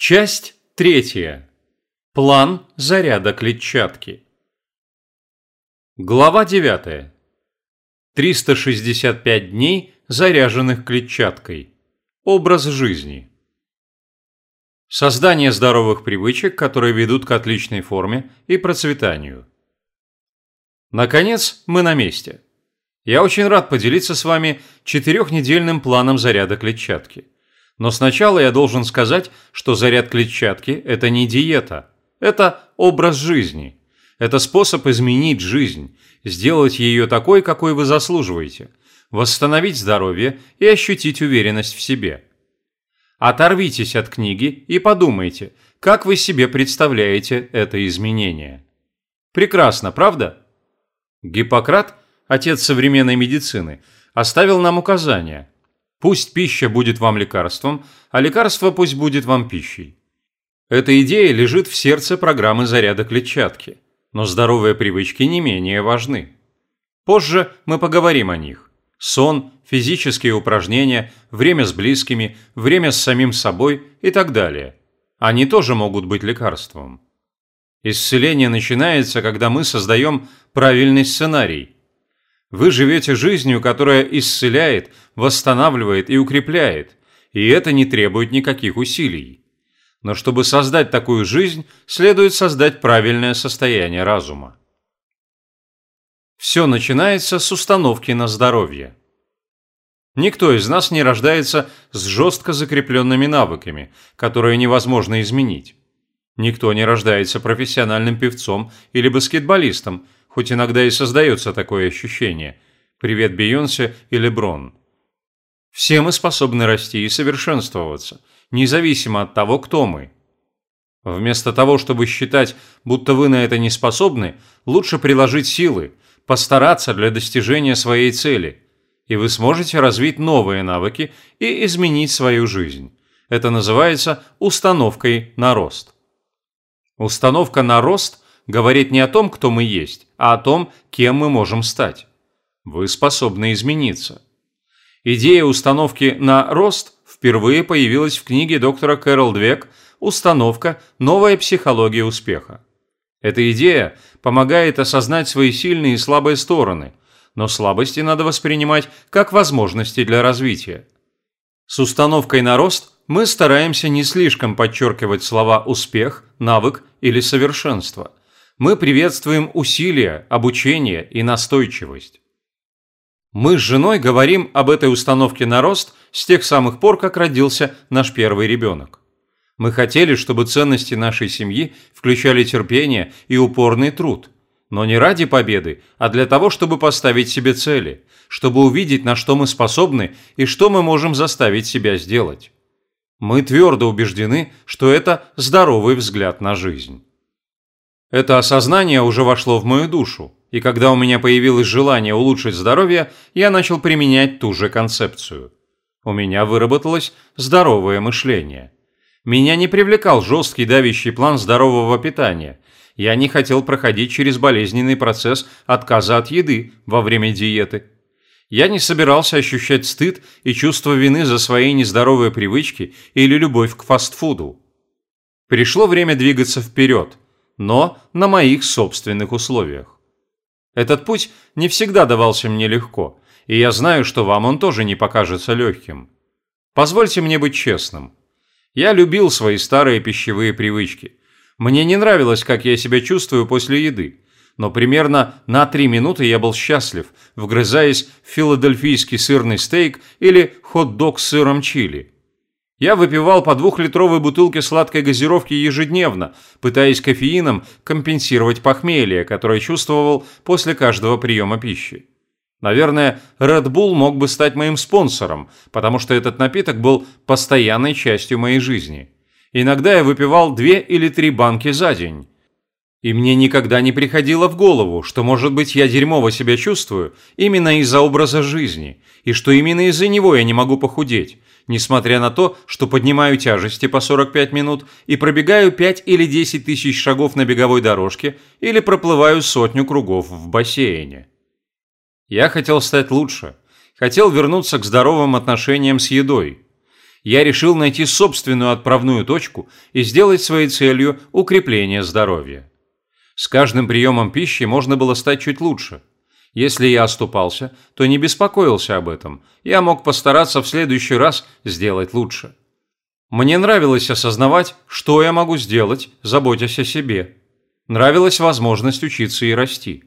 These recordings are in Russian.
Часть третья. План заряда клетчатки. Глава 9. 365 дней, заряженных клетчаткой. Образ жизни. Создание здоровых привычек, которые ведут к отличной форме и процветанию. Наконец, мы на месте. Я очень рад поделиться с вами четырехнедельным планом заряда клетчатки – но сначала я должен сказать, что заряд клетчатки – это не диета. Это образ жизни. Это способ изменить жизнь, сделать ее такой, какой вы заслуживаете, восстановить здоровье и ощутить уверенность в себе. Оторвитесь от книги и подумайте, как вы себе представляете это изменение. Прекрасно, правда? Гиппократ, отец современной медицины, оставил нам указания – Пусть пища будет вам лекарством, а лекарство пусть будет вам пищей. Эта идея лежит в сердце программы заряда клетчатки, но здоровые привычки не менее важны. Позже мы поговорим о них. Сон, физические упражнения, время с близкими, время с самим собой и так далее. Они тоже могут быть лекарством. Исцеление начинается, когда мы создаем правильный сценарий – вы живете жизнью, которая исцеляет, восстанавливает и укрепляет, и это не требует никаких усилий. Но чтобы создать такую жизнь, следует создать правильное состояние разума. Все начинается с установки на здоровье. Никто из нас не рождается с жестко закрепленными навыками, которые невозможно изменить. Никто не рождается профессиональным певцом или баскетболистом – хоть иногда и создается такое ощущение. Привет Бейонсе и Леброн. Все мы способны расти и совершенствоваться, независимо от того, кто мы. Вместо того, чтобы считать, будто вы на это не способны, лучше приложить силы, постараться для достижения своей цели, и вы сможете развить новые навыки и изменить свою жизнь. Это называется установкой на рост. Установка на рост – говорит не о том, кто мы есть, а о том, кем мы можем стать. Вы способны измениться. Идея установки на рост впервые появилась в книге доктора Кэрол Двек «Установка. Новая психология успеха». Эта идея помогает осознать свои сильные и слабые стороны, но слабости надо воспринимать как возможности для развития. С установкой на рост мы стараемся не слишком подчеркивать слова «успех», «навык» или «совершенство» мы приветствуем усилия, обучение и настойчивость. Мы с женой говорим об этой установке на рост с тех самых пор, как родился наш первый ребенок. Мы хотели, чтобы ценности нашей семьи включали терпение и упорный труд. Но не ради победы, а для того, чтобы поставить себе цели, чтобы увидеть, на что мы способны и что мы можем заставить себя сделать. Мы твердо убеждены, что это здоровый взгляд на жизнь. Это осознание уже вошло в мою душу, и когда у меня появилось желание улучшить здоровье, я начал применять ту же концепцию. У меня выработалось здоровое мышление. Меня не привлекал жесткий давящий план здорового питания. Я не хотел проходить через болезненный процесс отказа от еды во время диеты. Я не собирался ощущать стыд и чувство вины за свои нездоровые привычки или любовь к фастфуду. Пришло время двигаться вперед – но на моих собственных условиях. Этот путь не всегда давался мне легко, и я знаю, что вам он тоже не покажется легким. Позвольте мне быть честным. Я любил свои старые пищевые привычки. Мне не нравилось, как я себя чувствую после еды, но примерно на три минуты я был счастлив, вгрызаясь в филадельфийский сырный стейк или хот-дог с сыром чили – я выпивал по двухлитровой бутылке сладкой газировки ежедневно, пытаясь кофеином компенсировать похмелье, которое чувствовал после каждого приема пищи. Наверное, Red Bull мог бы стать моим спонсором, потому что этот напиток был постоянной частью моей жизни. Иногда я выпивал две или три банки за день. И мне никогда не приходило в голову, что, может быть, я дерьмово себя чувствую именно из-за образа жизни, и что именно из-за него я не могу похудеть, несмотря на то, что поднимаю тяжести по 45 минут и пробегаю 5 или 10 тысяч шагов на беговой дорожке или проплываю сотню кругов в бассейне. Я хотел стать лучше, хотел вернуться к здоровым отношениям с едой. Я решил найти собственную отправную точку и сделать своей целью укрепление здоровья. С каждым приемом пищи можно было стать чуть лучше. Если я оступался, то не беспокоился об этом. Я мог постараться в следующий раз сделать лучше. Мне нравилось осознавать, что я могу сделать, заботясь о себе. Нравилась возможность учиться и расти.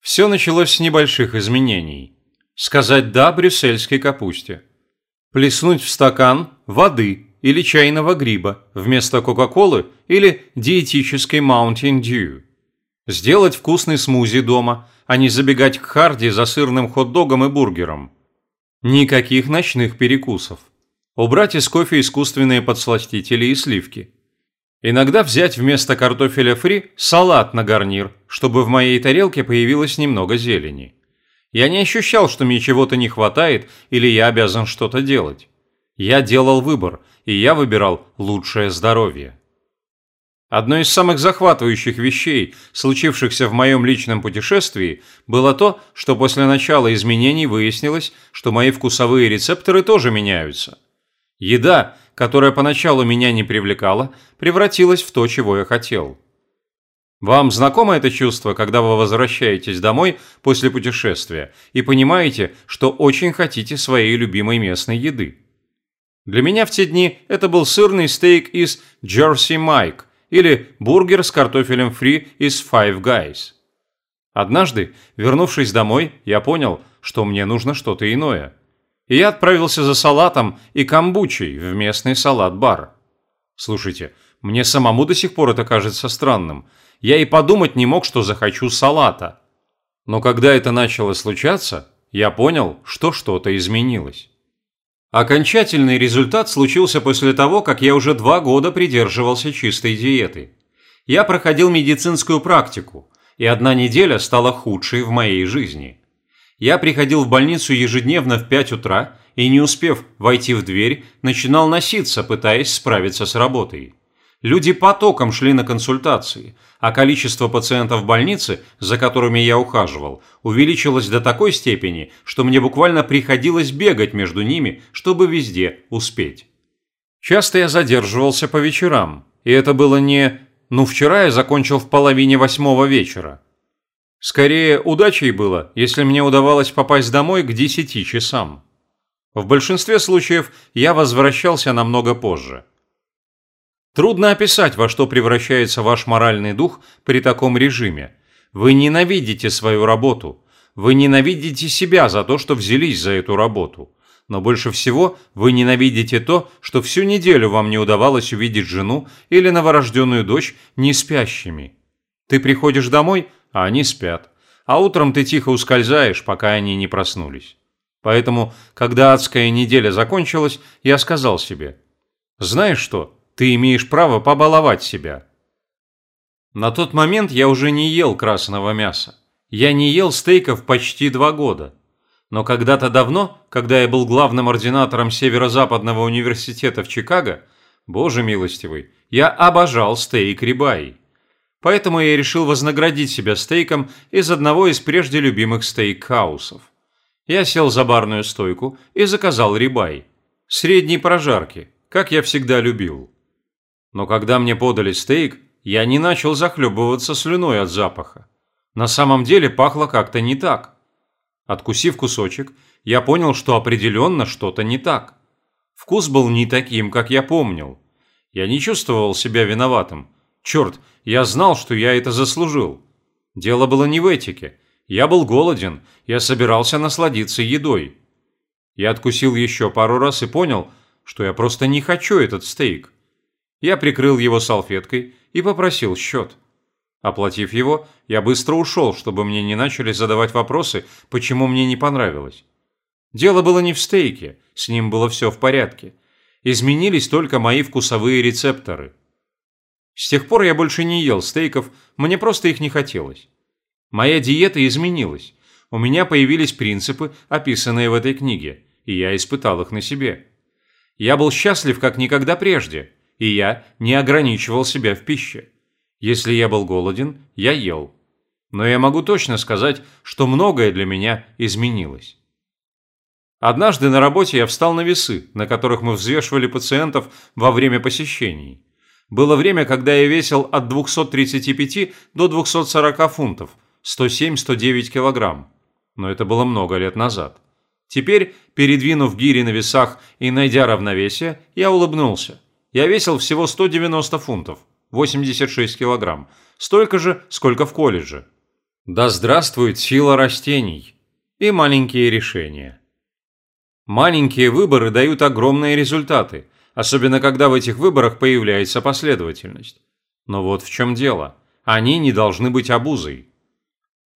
Все началось с небольших изменений. Сказать «да» брюссельской капусте. Плеснуть в стакан воды или чайного гриба вместо Кока-Колы или диетической Mountain Dew. Сделать вкусный смузи дома, а не забегать к Харди за сырным хот-догом и бургером. Никаких ночных перекусов. Убрать из кофе искусственные подсластители и сливки. Иногда взять вместо картофеля фри салат на гарнир, чтобы в моей тарелке появилось немного зелени. Я не ощущал, что мне чего-то не хватает или я обязан что-то делать. Я делал выбор, и я выбирал лучшее здоровье. Одной из самых захватывающих вещей, случившихся в моем личном путешествии, было то, что после начала изменений выяснилось, что мои вкусовые рецепторы тоже меняются – Еда, которая поначалу меня не привлекала, превратилась в то, чего я хотел. Вам знакомо это чувство, когда вы возвращаетесь домой после путешествия и понимаете, что очень хотите своей любимой местной еды? Для меня в те дни это был сырный стейк из Jersey Mike или бургер с картофелем фри из Five Guys. Однажды, вернувшись домой, я понял, что мне нужно что-то иное – и я отправился за салатом и камбучей в местный салат-бар. Слушайте, мне самому до сих пор это кажется странным. Я и подумать не мог, что захочу салата. Но когда это начало случаться, я понял, что что-то изменилось. Окончательный результат случился после того, как я уже два года придерживался чистой диеты. Я проходил медицинскую практику, и одна неделя стала худшей в моей жизни. Я приходил в больницу ежедневно в 5 утра и, не успев войти в дверь, начинал носиться, пытаясь справиться с работой. Люди потоком шли на консультации, а количество пациентов в больнице, за которыми я ухаживал, увеличилось до такой степени, что мне буквально приходилось бегать между ними, чтобы везде успеть. Часто я задерживался по вечерам, и это было не «ну вчера я закончил в половине восьмого вечера», Скорее, удачей было, если мне удавалось попасть домой к 10 часам. В большинстве случаев я возвращался намного позже. Трудно описать, во что превращается ваш моральный дух при таком режиме. Вы ненавидите свою работу. Вы ненавидите себя за то, что взялись за эту работу. Но больше всего вы ненавидите то, что всю неделю вам не удавалось увидеть жену или новорожденную дочь не спящими. Ты приходишь домой, а они спят. А утром ты тихо ускользаешь, пока они не проснулись. Поэтому, когда адская неделя закончилась, я сказал себе, «Знаешь что, ты имеешь право побаловать себя». На тот момент я уже не ел красного мяса. Я не ел стейков почти два года. Но когда-то давно, когда я был главным ординатором Северо-Западного университета в Чикаго, боже милостивый, я обожал стейк рибай. Поэтому я решил вознаградить себя стейком из одного из прежде любимых стейк-хаусов. Я сел за барную стойку и заказал рибай. Средней прожарки, как я всегда любил. Но когда мне подали стейк, я не начал захлебываться слюной от запаха. На самом деле пахло как-то не так. Откусив кусочек, я понял, что определенно что-то не так. Вкус был не таким, как я помнил. Я не чувствовал себя виноватым. Черт, я знал, что я это заслужил. Дело было не в этике. Я был голоден, я собирался насладиться едой. Я откусил еще пару раз и понял, что я просто не хочу этот стейк. Я прикрыл его салфеткой и попросил счет. Оплатив его, я быстро ушел, чтобы мне не начали задавать вопросы, почему мне не понравилось. Дело было не в стейке, с ним было все в порядке. Изменились только мои вкусовые рецепторы – с тех пор я больше не ел стейков, мне просто их не хотелось. Моя диета изменилась. У меня появились принципы, описанные в этой книге, и я испытал их на себе. Я был счастлив как никогда прежде, и я не ограничивал себя в пище. Если я был голоден, я ел. Но я могу точно сказать, что многое для меня изменилось. Однажды на работе я встал на весы, на которых мы взвешивали пациентов во время посещений. Было время, когда я весил от 235 до 240 фунтов, 107-109 килограмм. Но это было много лет назад. Теперь, передвинув гири на весах и найдя равновесие, я улыбнулся. Я весил всего 190 фунтов, 86 килограмм, столько же, сколько в колледже. Да здравствует сила растений и маленькие решения. Маленькие выборы дают огромные результаты, особенно когда в этих выборах появляется последовательность. Но вот в чем дело. Они не должны быть обузой.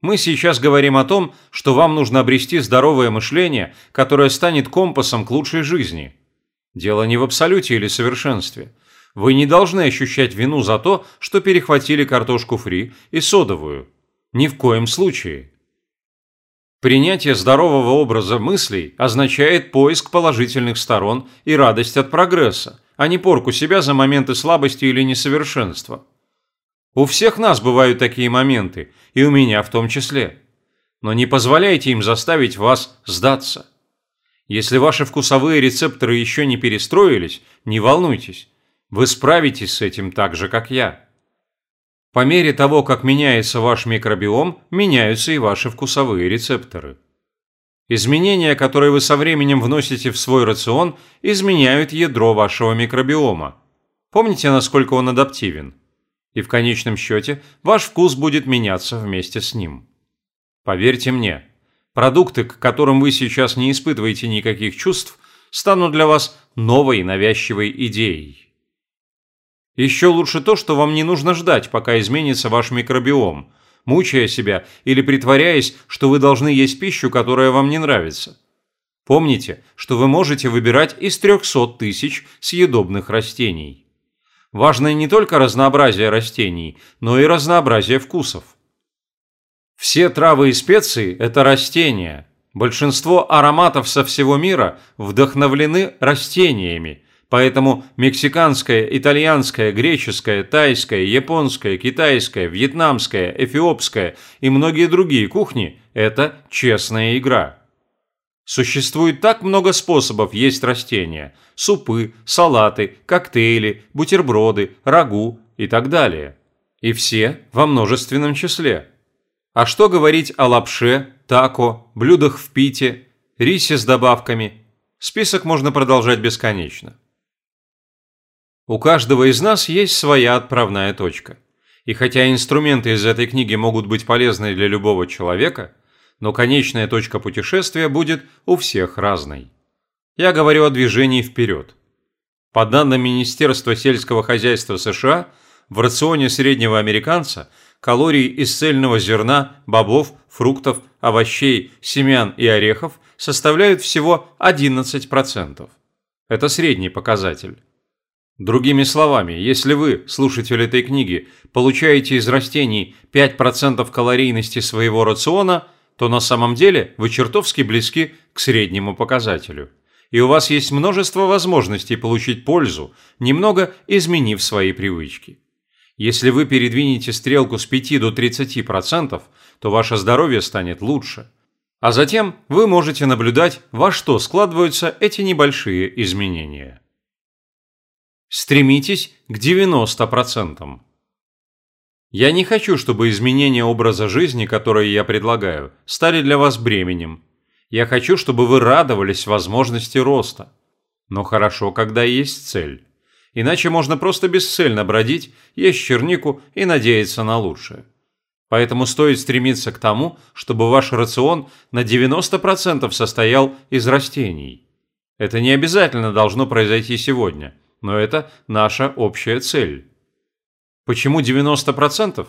Мы сейчас говорим о том, что вам нужно обрести здоровое мышление, которое станет компасом к лучшей жизни. Дело не в абсолюте или совершенстве. Вы не должны ощущать вину за то, что перехватили картошку фри и содовую. Ни в коем случае. Принятие здорового образа мыслей означает поиск положительных сторон и радость от прогресса, а не порку себя за моменты слабости или несовершенства. У всех нас бывают такие моменты, и у меня в том числе. Но не позволяйте им заставить вас сдаться. Если ваши вкусовые рецепторы еще не перестроились, не волнуйтесь. Вы справитесь с этим так же, как я. По мере того, как меняется ваш микробиом, меняются и ваши вкусовые рецепторы. Изменения, которые вы со временем вносите в свой рацион, изменяют ядро вашего микробиома. Помните, насколько он адаптивен? и в конечном счете ваш вкус будет меняться вместе с ним. Поверьте мне, продукты, к которым вы сейчас не испытываете никаких чувств, станут для вас новой навязчивой идеей. Еще лучше то, что вам не нужно ждать, пока изменится ваш микробиом, мучая себя или притворяясь, что вы должны есть пищу, которая вам не нравится. Помните, что вы можете выбирать из 300 тысяч съедобных растений. Важно не только разнообразие растений, но и разнообразие вкусов. Все травы и специи – это растения. Большинство ароматов со всего мира вдохновлены растениями, поэтому мексиканская, итальянская, греческая, тайская, японская, китайская, вьетнамская, эфиопская и многие другие кухни – это честная игра. Существует так много способов есть растения – супы, салаты, коктейли, бутерброды, рагу и так далее. И все во множественном числе. А что говорить о лапше, тако, блюдах в пите, рисе с добавками? Список можно продолжать бесконечно. У каждого из нас есть своя отправная точка. И хотя инструменты из этой книги могут быть полезны для любого человека – но конечная точка путешествия будет у всех разной. Я говорю о движении вперед. По данным Министерства сельского хозяйства США, в рационе среднего американца калории из цельного зерна, бобов, фруктов, овощей, семян и орехов составляют всего 11%. Это средний показатель. Другими словами, если вы, слушатель этой книги, получаете из растений 5% калорийности своего рациона – то на самом деле вы чертовски близки к среднему показателю. И у вас есть множество возможностей получить пользу, немного изменив свои привычки. Если вы передвинете стрелку с 5 до 30%, то ваше здоровье станет лучше. А затем вы можете наблюдать, во что складываются эти небольшие изменения. Стремитесь к 90%. Я не хочу, чтобы изменения образа жизни, которые я предлагаю, стали для вас бременем. Я хочу, чтобы вы радовались возможности роста. Но хорошо, когда есть цель. Иначе можно просто бесцельно бродить, есть чернику и надеяться на лучшее. Поэтому стоит стремиться к тому, чтобы ваш рацион на 90% состоял из растений. Это не обязательно должно произойти сегодня, но это наша общая цель. Почему 90%?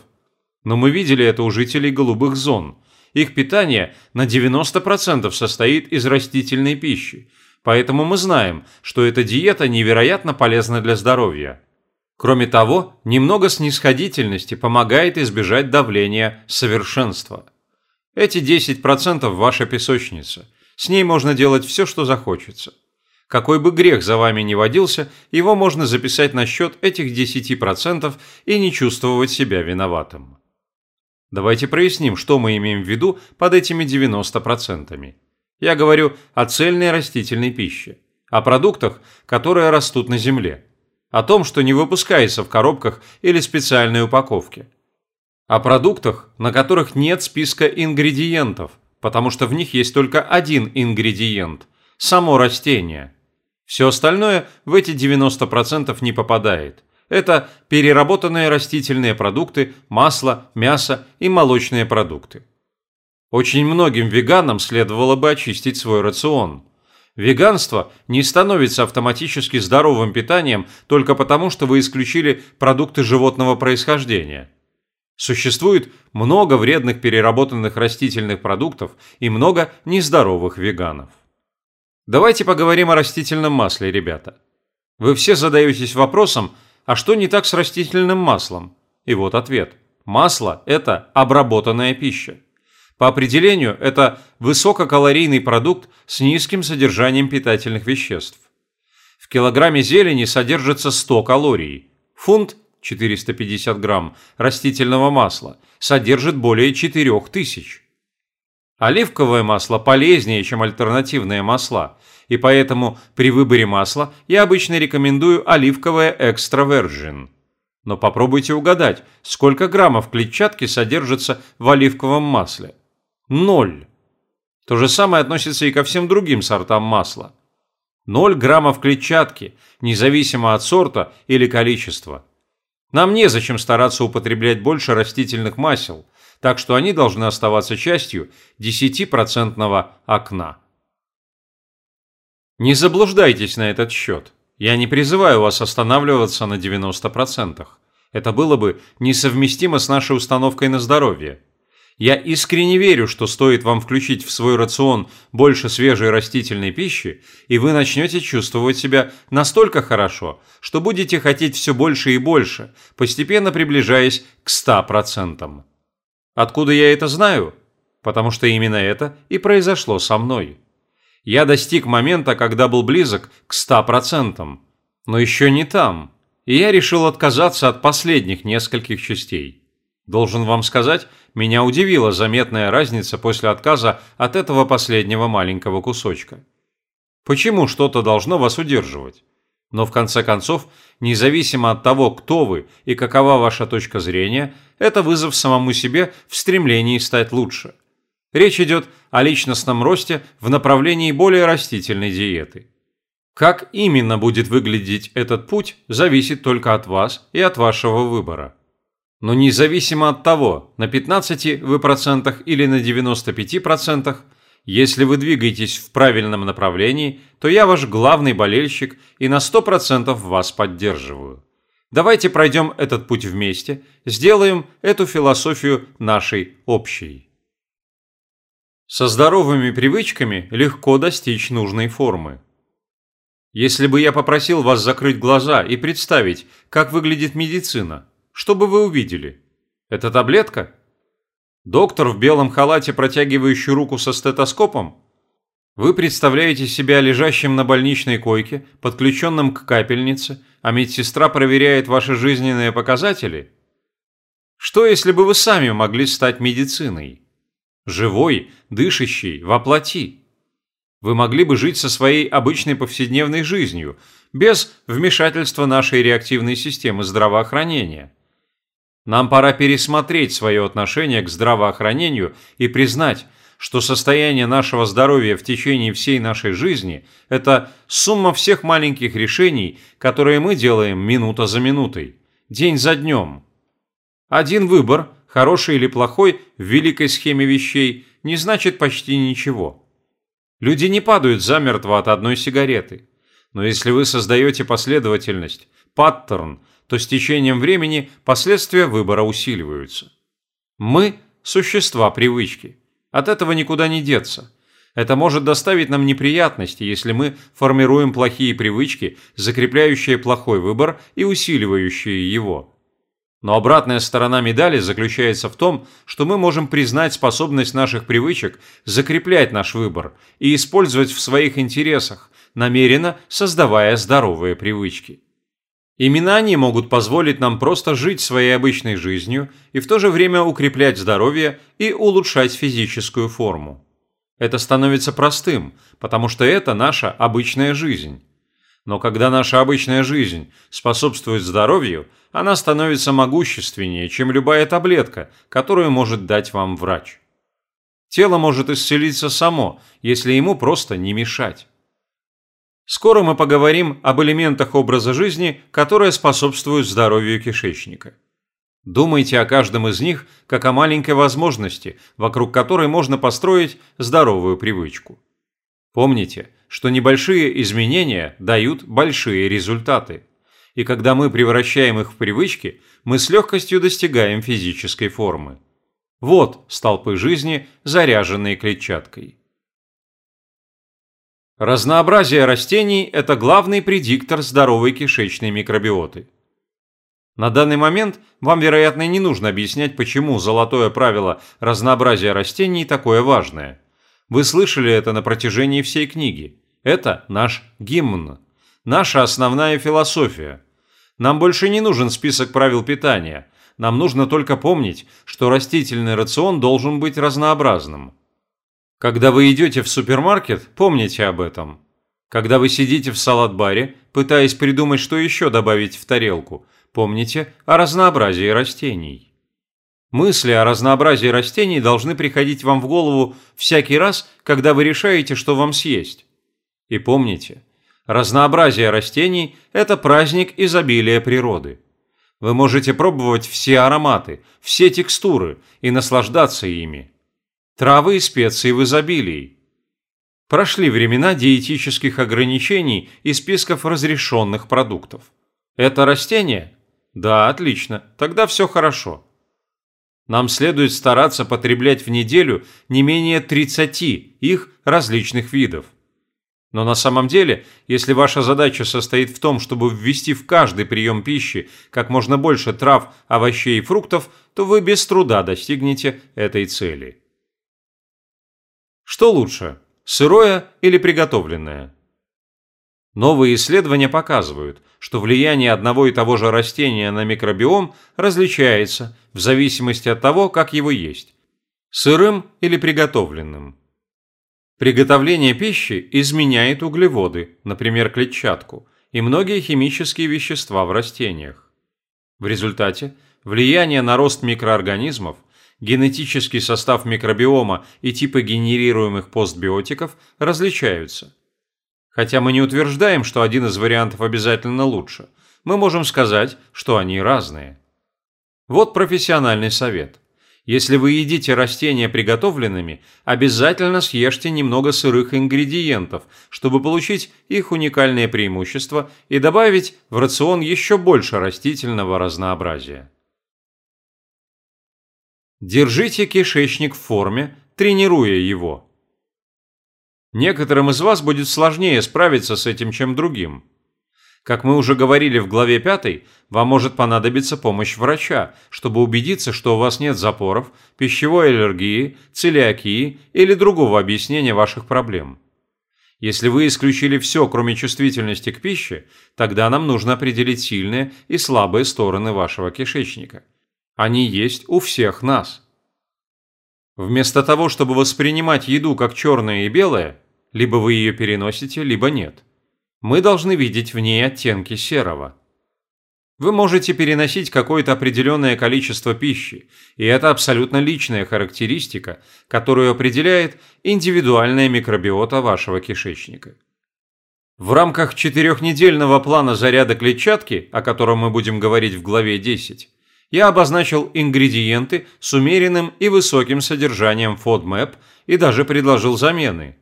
Но мы видели это у жителей голубых зон. Их питание на 90% состоит из растительной пищи, поэтому мы знаем, что эта диета невероятно полезна для здоровья. Кроме того, немного снисходительности помогает избежать давления совершенства. Эти 10% ваша песочница. С ней можно делать все, что захочется. Какой бы грех за вами ни водился, его можно записать на счет этих 10% и не чувствовать себя виноватым. Давайте проясним, что мы имеем в виду под этими 90%. Я говорю о цельной растительной пище, о продуктах, которые растут на земле, о том, что не выпускается в коробках или специальной упаковке, о продуктах, на которых нет списка ингредиентов, потому что в них есть только один ингредиент – само растение. Все остальное в эти 90% не попадает. Это переработанные растительные продукты, масло, мясо и молочные продукты. Очень многим веганам следовало бы очистить свой рацион. Веганство не становится автоматически здоровым питанием только потому, что вы исключили продукты животного происхождения. Существует много вредных переработанных растительных продуктов и много нездоровых веганов. Давайте поговорим о растительном масле, ребята. Вы все задаетесь вопросом, а что не так с растительным маслом? И вот ответ. Масло – это обработанная пища. По определению, это высококалорийный продукт с низким содержанием питательных веществ. В килограмме зелени содержится 100 калорий. Фунт 450 грамм растительного масла содержит более 4000. Оливковое масло полезнее, чем альтернативные масла, и поэтому при выборе масла я обычно рекомендую оливковое экстра virgin. Но попробуйте угадать, сколько граммов клетчатки содержится в оливковом масле. Ноль. То же самое относится и ко всем другим сортам масла. Ноль граммов клетчатки, независимо от сорта или количества. Нам незачем стараться употреблять больше растительных масел, так что они должны оставаться частью 10% окна. Не заблуждайтесь на этот счет. Я не призываю вас останавливаться на 90%. Это было бы несовместимо с нашей установкой на здоровье. Я искренне верю, что стоит вам включить в свой рацион больше свежей растительной пищи, и вы начнете чувствовать себя настолько хорошо, что будете хотеть все больше и больше, постепенно приближаясь к 100%. Откуда я это знаю? Потому что именно это и произошло со мной. Я достиг момента, когда был близок к 100%, но еще не там, и я решил отказаться от последних нескольких частей. Должен вам сказать, меня удивила заметная разница после отказа от этого последнего маленького кусочка. Почему что-то должно вас удерживать? Но в конце концов, независимо от того, кто вы и какова ваша точка зрения, это вызов самому себе в стремлении стать лучше. Речь идет о личностном росте в направлении более растительной диеты. Как именно будет выглядеть этот путь, зависит только от вас и от вашего выбора. Но независимо от того, на 15 вы процентах или на 95 процентах, если вы двигаетесь в правильном направлении, то я ваш главный болельщик и на 100% вас поддерживаю. Давайте пройдем этот путь вместе, сделаем эту философию нашей общей. Со здоровыми привычками легко достичь нужной формы. Если бы я попросил вас закрыть глаза и представить, как выглядит медицина – что бы вы увидели? Это таблетка? Доктор в белом халате, протягивающий руку со стетоскопом? Вы представляете себя лежащим на больничной койке, подключенным к капельнице, а медсестра проверяет ваши жизненные показатели? Что, если бы вы сами могли стать медициной? Живой, дышащей, воплоти. Вы могли бы жить со своей обычной повседневной жизнью, без вмешательства нашей реактивной системы здравоохранения. Нам пора пересмотреть свое отношение к здравоохранению и признать, что состояние нашего здоровья в течение всей нашей жизни – это сумма всех маленьких решений, которые мы делаем минута за минутой, день за днем. Один выбор, хороший или плохой, в великой схеме вещей, не значит почти ничего. Люди не падают замертво от одной сигареты. Но если вы создаете последовательность, паттерн – то с течением времени последствия выбора усиливаются. Мы – существа привычки. От этого никуда не деться. Это может доставить нам неприятности, если мы формируем плохие привычки, закрепляющие плохой выбор и усиливающие его. Но обратная сторона медали заключается в том, что мы можем признать способность наших привычек закреплять наш выбор и использовать в своих интересах, намеренно создавая здоровые привычки. Именно они могут позволить нам просто жить своей обычной жизнью и в то же время укреплять здоровье и улучшать физическую форму. Это становится простым, потому что это наша обычная жизнь. Но когда наша обычная жизнь способствует здоровью, она становится могущественнее, чем любая таблетка, которую может дать вам врач. Тело может исцелиться само, если ему просто не мешать. Скоро мы поговорим об элементах образа жизни, которые способствуют здоровью кишечника. Думайте о каждом из них как о маленькой возможности, вокруг которой можно построить здоровую привычку. Помните, что небольшие изменения дают большие результаты. И когда мы превращаем их в привычки, мы с легкостью достигаем физической формы. Вот столпы жизни, заряженные клетчаткой. Разнообразие растений – это главный предиктор здоровой кишечной микробиоты. На данный момент вам, вероятно, не нужно объяснять, почему золотое правило разнообразия растений такое важное. Вы слышали это на протяжении всей книги. Это наш гимн. Наша основная философия. Нам больше не нужен список правил питания. Нам нужно только помнить, что растительный рацион должен быть разнообразным. Когда вы идете в супермаркет, помните об этом. Когда вы сидите в салат-баре, пытаясь придумать, что еще добавить в тарелку, помните о разнообразии растений. Мысли о разнообразии растений должны приходить вам в голову всякий раз, когда вы решаете, что вам съесть. И помните, разнообразие растений – это праздник изобилия природы. Вы можете пробовать все ароматы, все текстуры и наслаждаться ими. Травы и специи в изобилии. Прошли времена диетических ограничений и списков разрешенных продуктов. Это растение? Да, отлично, тогда все хорошо. Нам следует стараться потреблять в неделю не менее 30 их различных видов. Но на самом деле, если ваша задача состоит в том, чтобы ввести в каждый прием пищи как можно больше трав, овощей и фруктов, то вы без труда достигнете этой цели. Что лучше, сырое или приготовленное? Новые исследования показывают, что влияние одного и того же растения на микробиом различается в зависимости от того, как его есть – сырым или приготовленным. Приготовление пищи изменяет углеводы, например, клетчатку, и многие химические вещества в растениях. В результате влияние на рост микроорганизмов, генетический состав микробиома и типы генерируемых постбиотиков различаются. Хотя мы не утверждаем, что один из вариантов обязательно лучше, мы можем сказать, что они разные. Вот профессиональный совет. Если вы едите растения приготовленными, обязательно съешьте немного сырых ингредиентов, чтобы получить их уникальные преимущества и добавить в рацион еще больше растительного разнообразия. Держите кишечник в форме, тренируя его. Некоторым из вас будет сложнее справиться с этим, чем другим. Как мы уже говорили в главе 5, вам может понадобиться помощь врача, чтобы убедиться, что у вас нет запоров, пищевой аллергии, целиакии или другого объяснения ваших проблем. Если вы исключили все, кроме чувствительности к пище, тогда нам нужно определить сильные и слабые стороны вашего кишечника. Они есть у всех нас. Вместо того, чтобы воспринимать еду как черное и белое, либо вы ее переносите, либо нет – мы должны видеть в ней оттенки серого. Вы можете переносить какое-то определенное количество пищи, и это абсолютно личная характеристика, которую определяет индивидуальная микробиота вашего кишечника. В рамках четырехнедельного плана заряда клетчатки, о котором мы будем говорить в главе 10, я обозначил ингредиенты с умеренным и высоким содержанием FODMAP и даже предложил замены –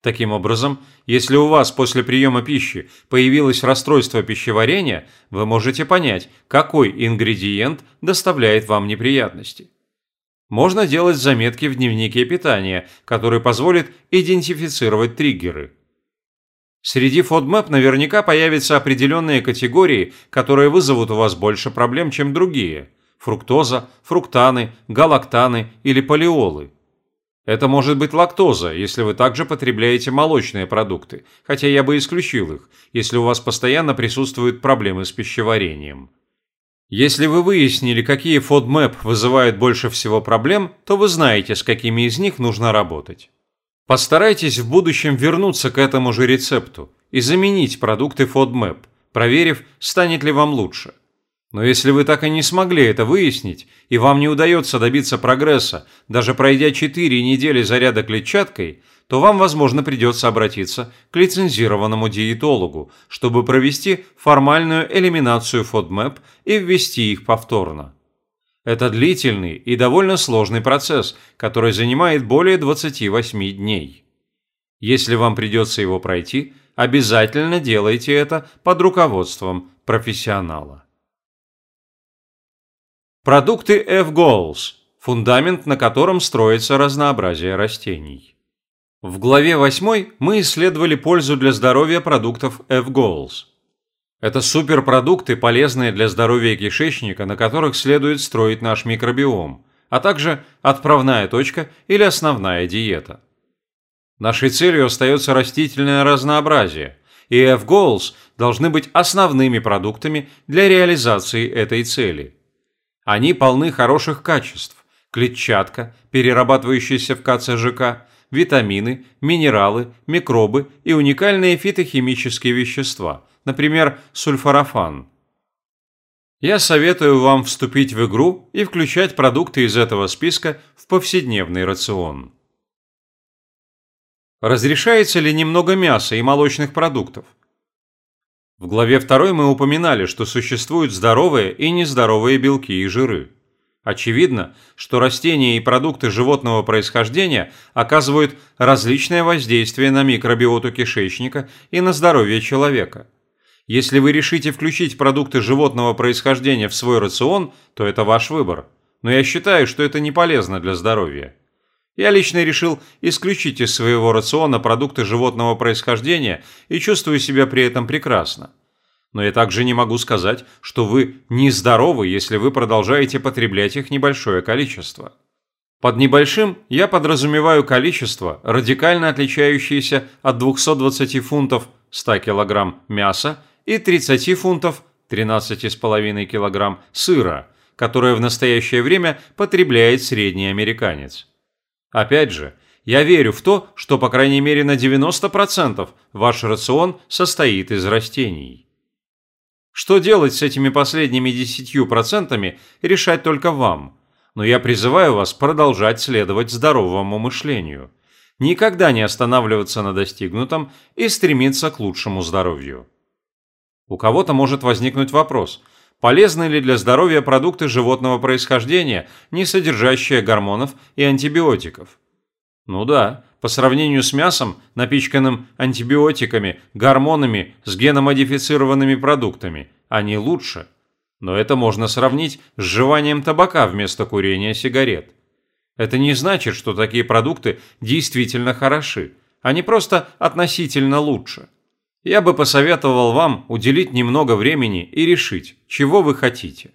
Таким образом, если у вас после приема пищи появилось расстройство пищеварения, вы можете понять, какой ингредиент доставляет вам неприятности. Можно делать заметки в дневнике питания, который позволит идентифицировать триггеры. Среди FODMAP наверняка появятся определенные категории, которые вызовут у вас больше проблем, чем другие – фруктоза, фруктаны, галактаны или полиолы – это может быть лактоза, если вы также потребляете молочные продукты, хотя я бы исключил их, если у вас постоянно присутствуют проблемы с пищеварением. Если вы выяснили, какие FODMAP вызывают больше всего проблем, то вы знаете, с какими из них нужно работать. Постарайтесь в будущем вернуться к этому же рецепту и заменить продукты FODMAP, проверив, станет ли вам лучше. Но если вы так и не смогли это выяснить, и вам не удается добиться прогресса, даже пройдя 4 недели заряда клетчаткой, то вам, возможно, придется обратиться к лицензированному диетологу, чтобы провести формальную элиминацию FODMAP и ввести их повторно. Это длительный и довольно сложный процесс, который занимает более 28 дней. Если вам придется его пройти, обязательно делайте это под руководством профессионала. Продукты F-Goals – фундамент, на котором строится разнообразие растений. В главе 8 мы исследовали пользу для здоровья продуктов F-Goals. Это суперпродукты, полезные для здоровья кишечника, на которых следует строить наш микробиом, а также отправная точка или основная диета. Нашей целью остается растительное разнообразие, и F-Goals должны быть основными продуктами для реализации этой цели. Они полны хороших качеств – клетчатка, перерабатывающаяся в КЦЖК, витамины, минералы, микробы и уникальные фитохимические вещества – например, сульфорафан. Я советую вам вступить в игру и включать продукты из этого списка в повседневный рацион. Разрешается ли немного мяса и молочных продуктов? В главе 2 мы упоминали, что существуют здоровые и нездоровые белки и жиры. Очевидно, что растения и продукты животного происхождения оказывают различное воздействие на микробиоту кишечника и на здоровье человека – если вы решите включить продукты животного происхождения в свой рацион, то это ваш выбор. Но я считаю, что это не полезно для здоровья. Я лично решил исключить из своего рациона продукты животного происхождения и чувствую себя при этом прекрасно. Но я также не могу сказать, что вы нездоровы, если вы продолжаете потреблять их небольшое количество. Под небольшим я подразумеваю количество, радикально отличающееся от 220 фунтов 100 кг мяса и 30 фунтов 13,5 кг сыра, которое в настоящее время потребляет средний американец. Опять же, я верю в то, что по крайней мере на 90% ваш рацион состоит из растений. Что делать с этими последними 10% решать только вам, но я призываю вас продолжать следовать здоровому мышлению, никогда не останавливаться на достигнутом и стремиться к лучшему здоровью. У кого-то может возникнуть вопрос, полезны ли для здоровья продукты животного происхождения, не содержащие гормонов и антибиотиков? Ну да, по сравнению с мясом, напичканным антибиотиками, гормонами, с геномодифицированными продуктами, они лучше. Но это можно сравнить с жеванием табака вместо курения сигарет. Это не значит, что такие продукты действительно хороши. Они просто относительно лучше я бы посоветовал вам уделить немного времени и решить, чего вы хотите.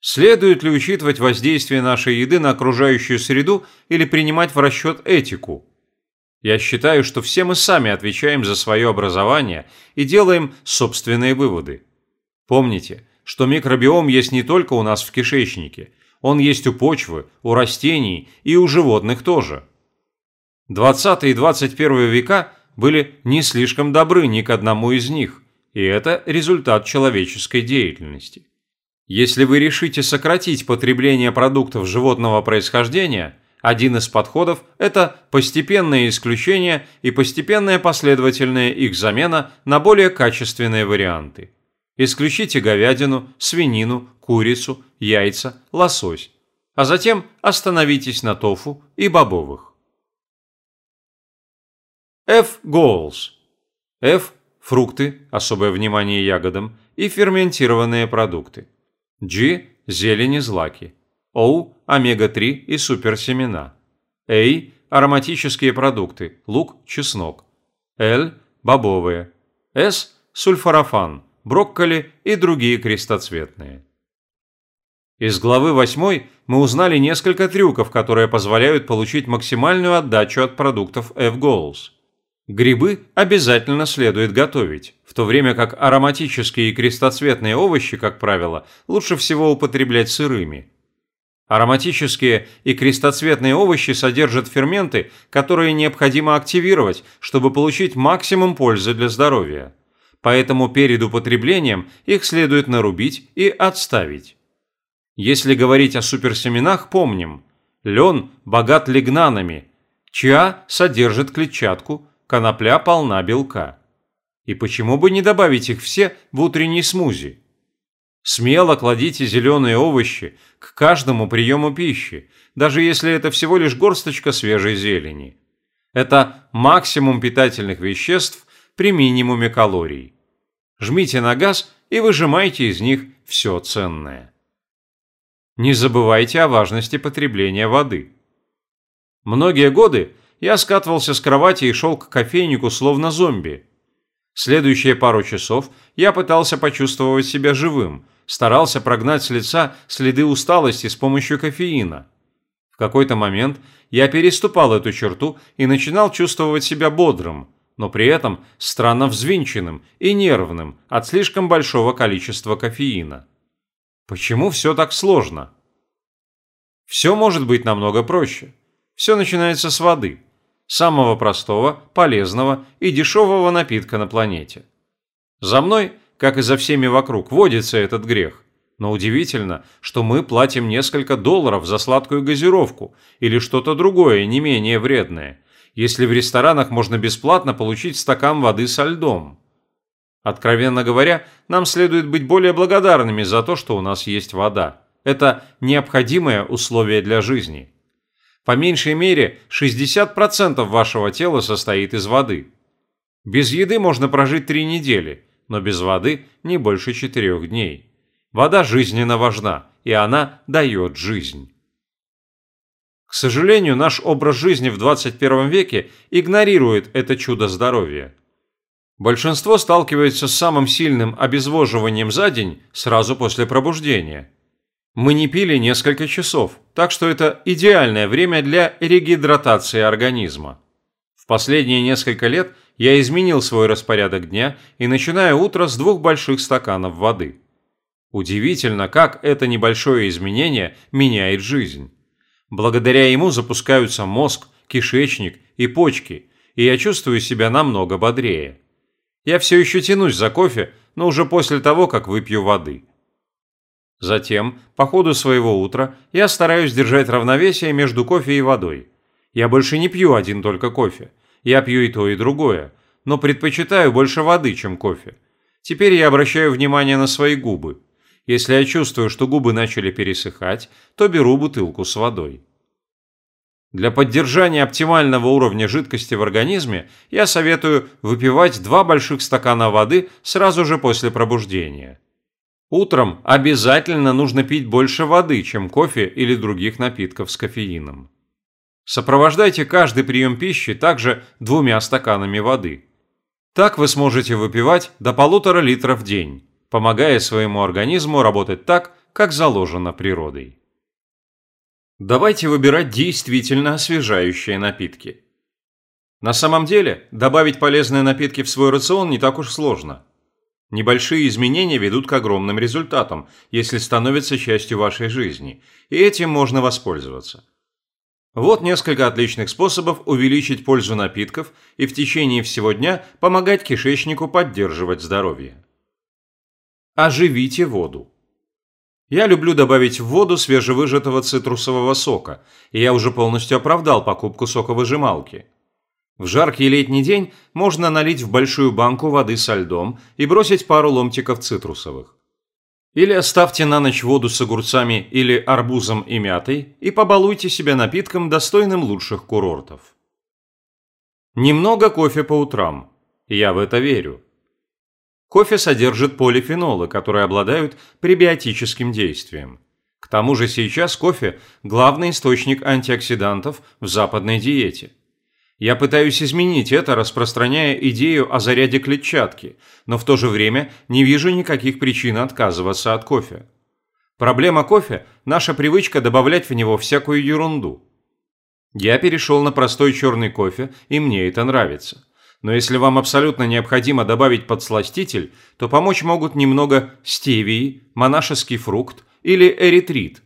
Следует ли учитывать воздействие нашей еды на окружающую среду или принимать в расчет этику? Я считаю, что все мы сами отвечаем за свое образование и делаем собственные выводы. Помните, что микробиом есть не только у нас в кишечнике, он есть у почвы, у растений и у животных тоже. 20 и 21 века – были не слишком добры ни к одному из них, и это результат человеческой деятельности. Если вы решите сократить потребление продуктов животного происхождения, один из подходов – это постепенное исключение и постепенная последовательная их замена на более качественные варианты. Исключите говядину, свинину, курицу, яйца, лосось, а затем остановитесь на тофу и бобовых. F – goals. F – фрукты, особое внимание ягодам, и ферментированные продукты. G – зелень и злаки. O – омега-3 и суперсемена. A – ароматические продукты, лук, чеснок. L – бобовые. S – сульфорафан, брокколи и другие крестоцветные. Из главы 8 мы узнали несколько трюков, которые позволяют получить максимальную отдачу от продуктов F-Goals. Грибы обязательно следует готовить, в то время как ароматические и крестоцветные овощи, как правило, лучше всего употреблять сырыми. Ароматические и крестоцветные овощи содержат ферменты, которые необходимо активировать, чтобы получить максимум пользы для здоровья. Поэтому перед употреблением их следует нарубить и отставить. Если говорить о суперсеменах, помним, лен богат лигнанами, чиа содержит клетчатку, конопля полна белка. И почему бы не добавить их все в утренний смузи? Смело кладите зеленые овощи к каждому приему пищи, даже если это всего лишь горсточка свежей зелени. Это максимум питательных веществ при минимуме калорий. Жмите на газ и выжимайте из них все ценное. Не забывайте о важности потребления воды. Многие годы я скатывался с кровати и шел к кофейнику словно зомби. Следующие пару часов я пытался почувствовать себя живым – старался прогнать с лица следы усталости с помощью кофеина. В какой-то момент я переступал эту черту и начинал чувствовать себя бодрым, но при этом странно взвинченным и нервным от слишком большого количества кофеина. Почему все так сложно? Все может быть намного проще. Все начинается с воды, самого простого, полезного и дешевого напитка на планете. За мной – как и за всеми вокруг, водится этот грех. Но удивительно, что мы платим несколько долларов за сладкую газировку или что-то другое, не менее вредное, если в ресторанах можно бесплатно получить стакан воды со льдом. Откровенно говоря, нам следует быть более благодарными за то, что у нас есть вода. Это необходимое условие для жизни. По меньшей мере 60% вашего тела состоит из воды. Без еды можно прожить три недели – но без воды не больше четырех дней. Вода жизненно важна, и она дает жизнь. К сожалению, наш образ жизни в 21 веке игнорирует это чудо здоровья. Большинство сталкивается с самым сильным обезвоживанием за день сразу после пробуждения. Мы не пили несколько часов, так что это идеальное время для регидратации организма. В последние несколько лет я изменил свой распорядок дня и начинаю утро с двух больших стаканов воды. Удивительно, как это небольшое изменение меняет жизнь. Благодаря ему запускаются мозг, кишечник и почки, и я чувствую себя намного бодрее. Я все еще тянусь за кофе, но уже после того, как выпью воды. Затем, по ходу своего утра, я стараюсь держать равновесие между кофе и водой. Я больше не пью один только кофе – я пью и то, и другое, но предпочитаю больше воды, чем кофе. Теперь я обращаю внимание на свои губы. Если я чувствую, что губы начали пересыхать, то беру бутылку с водой. Для поддержания оптимального уровня жидкости в организме я советую выпивать два больших стакана воды сразу же после пробуждения. Утром обязательно нужно пить больше воды, чем кофе или других напитков с кофеином. Сопровождайте каждый прием пищи также двумя стаканами воды. Так вы сможете выпивать до полутора литров в день, помогая своему организму работать так, как заложено природой. Давайте выбирать действительно освежающие напитки. На самом деле, добавить полезные напитки в свой рацион не так уж сложно. Небольшие изменения ведут к огромным результатам, если становятся частью вашей жизни, и этим можно воспользоваться. Вот несколько отличных способов увеличить пользу напитков и в течение всего дня помогать кишечнику поддерживать здоровье. Оживите воду. Я люблю добавить в воду свежевыжатого цитрусового сока, и я уже полностью оправдал покупку соковыжималки. В жаркий летний день можно налить в большую банку воды со льдом и бросить пару ломтиков цитрусовых. Или оставьте на ночь воду с огурцами или арбузом и мятой и побалуйте себя напитком, достойным лучших курортов. Немного кофе по утрам. Я в это верю. Кофе содержит полифенолы, которые обладают пребиотическим действием. К тому же сейчас кофе – главный источник антиоксидантов в западной диете – я пытаюсь изменить это, распространяя идею о заряде клетчатки, но в то же время не вижу никаких причин отказываться от кофе. Проблема кофе – наша привычка добавлять в него всякую ерунду. Я перешел на простой черный кофе, и мне это нравится. Но если вам абсолютно необходимо добавить подсластитель, то помочь могут немного стевии, монашеский фрукт или эритрит.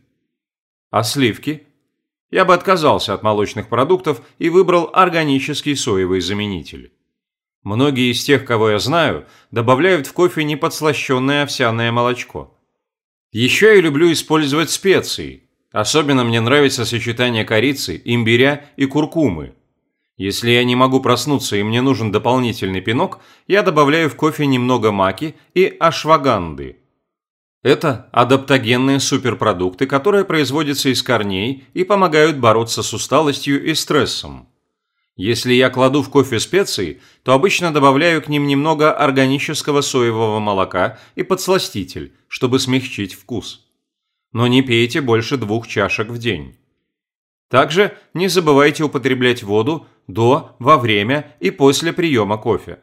А сливки? Я бы отказался от молочных продуктов и выбрал органический соевый заменитель. Многие из тех, кого я знаю, добавляют в кофе неподслащенное овсяное молочко. Еще я люблю использовать специи. Особенно мне нравится сочетание корицы, имбиря и куркумы. Если я не могу проснуться и мне нужен дополнительный пинок, я добавляю в кофе немного маки и ашваганды. Это адаптогенные суперпродукты, которые производятся из корней и помогают бороться с усталостью и стрессом. Если я кладу в кофе специи, то обычно добавляю к ним немного органического соевого молока и подсластитель, чтобы смягчить вкус. Но не пейте больше двух чашек в день. Также не забывайте употреблять воду до, во время и после приема кофе.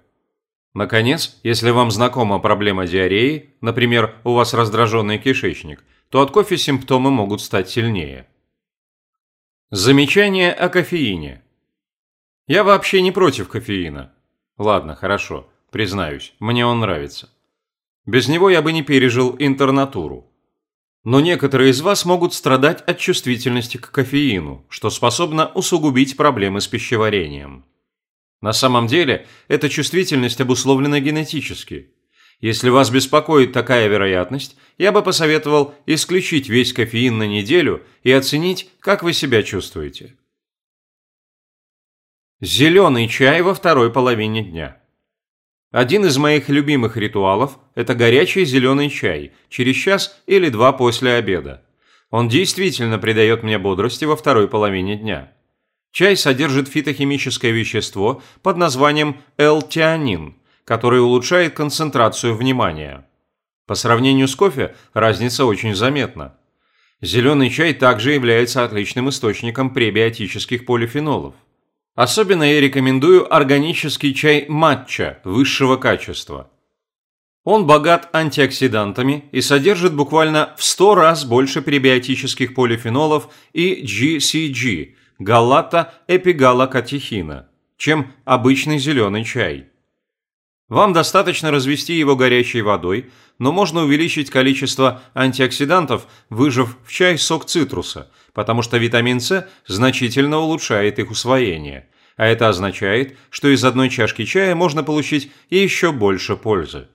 Наконец, если вам знакома проблема диареи, например, у вас раздраженный кишечник, то от кофе симптомы могут стать сильнее. Замечание о кофеине – я вообще не против кофеина. Ладно, хорошо, признаюсь, мне он нравится. Без него я бы не пережил интернатуру. Но некоторые из вас могут страдать от чувствительности к кофеину, что способно усугубить проблемы с пищеварением. На самом деле, эта чувствительность обусловлена генетически. Если вас беспокоит такая вероятность, я бы посоветовал исключить весь кофеин на неделю и оценить, как вы себя чувствуете. Зеленый чай во второй половине дня. Один из моих любимых ритуалов – это горячий зеленый чай через час или два после обеда. Он действительно придает мне бодрости во второй половине дня. Чай содержит фитохимическое вещество под названием L-тианин, который улучшает концентрацию внимания. По сравнению с кофе разница очень заметна. Зеленый чай также является отличным источником пребиотических полифенолов. Особенно я рекомендую органический чай матча высшего качества. Он богат антиоксидантами и содержит буквально в 100 раз больше пребиотических полифенолов и GCG – галата-эпигалокатехина, чем обычный зеленый чай. Вам достаточно развести его горячей водой, но можно увеличить количество антиоксидантов, выжав в чай сок цитруса – потому что витамин С значительно улучшает их усвоение, а это означает, что из одной чашки чая можно получить еще больше пользы.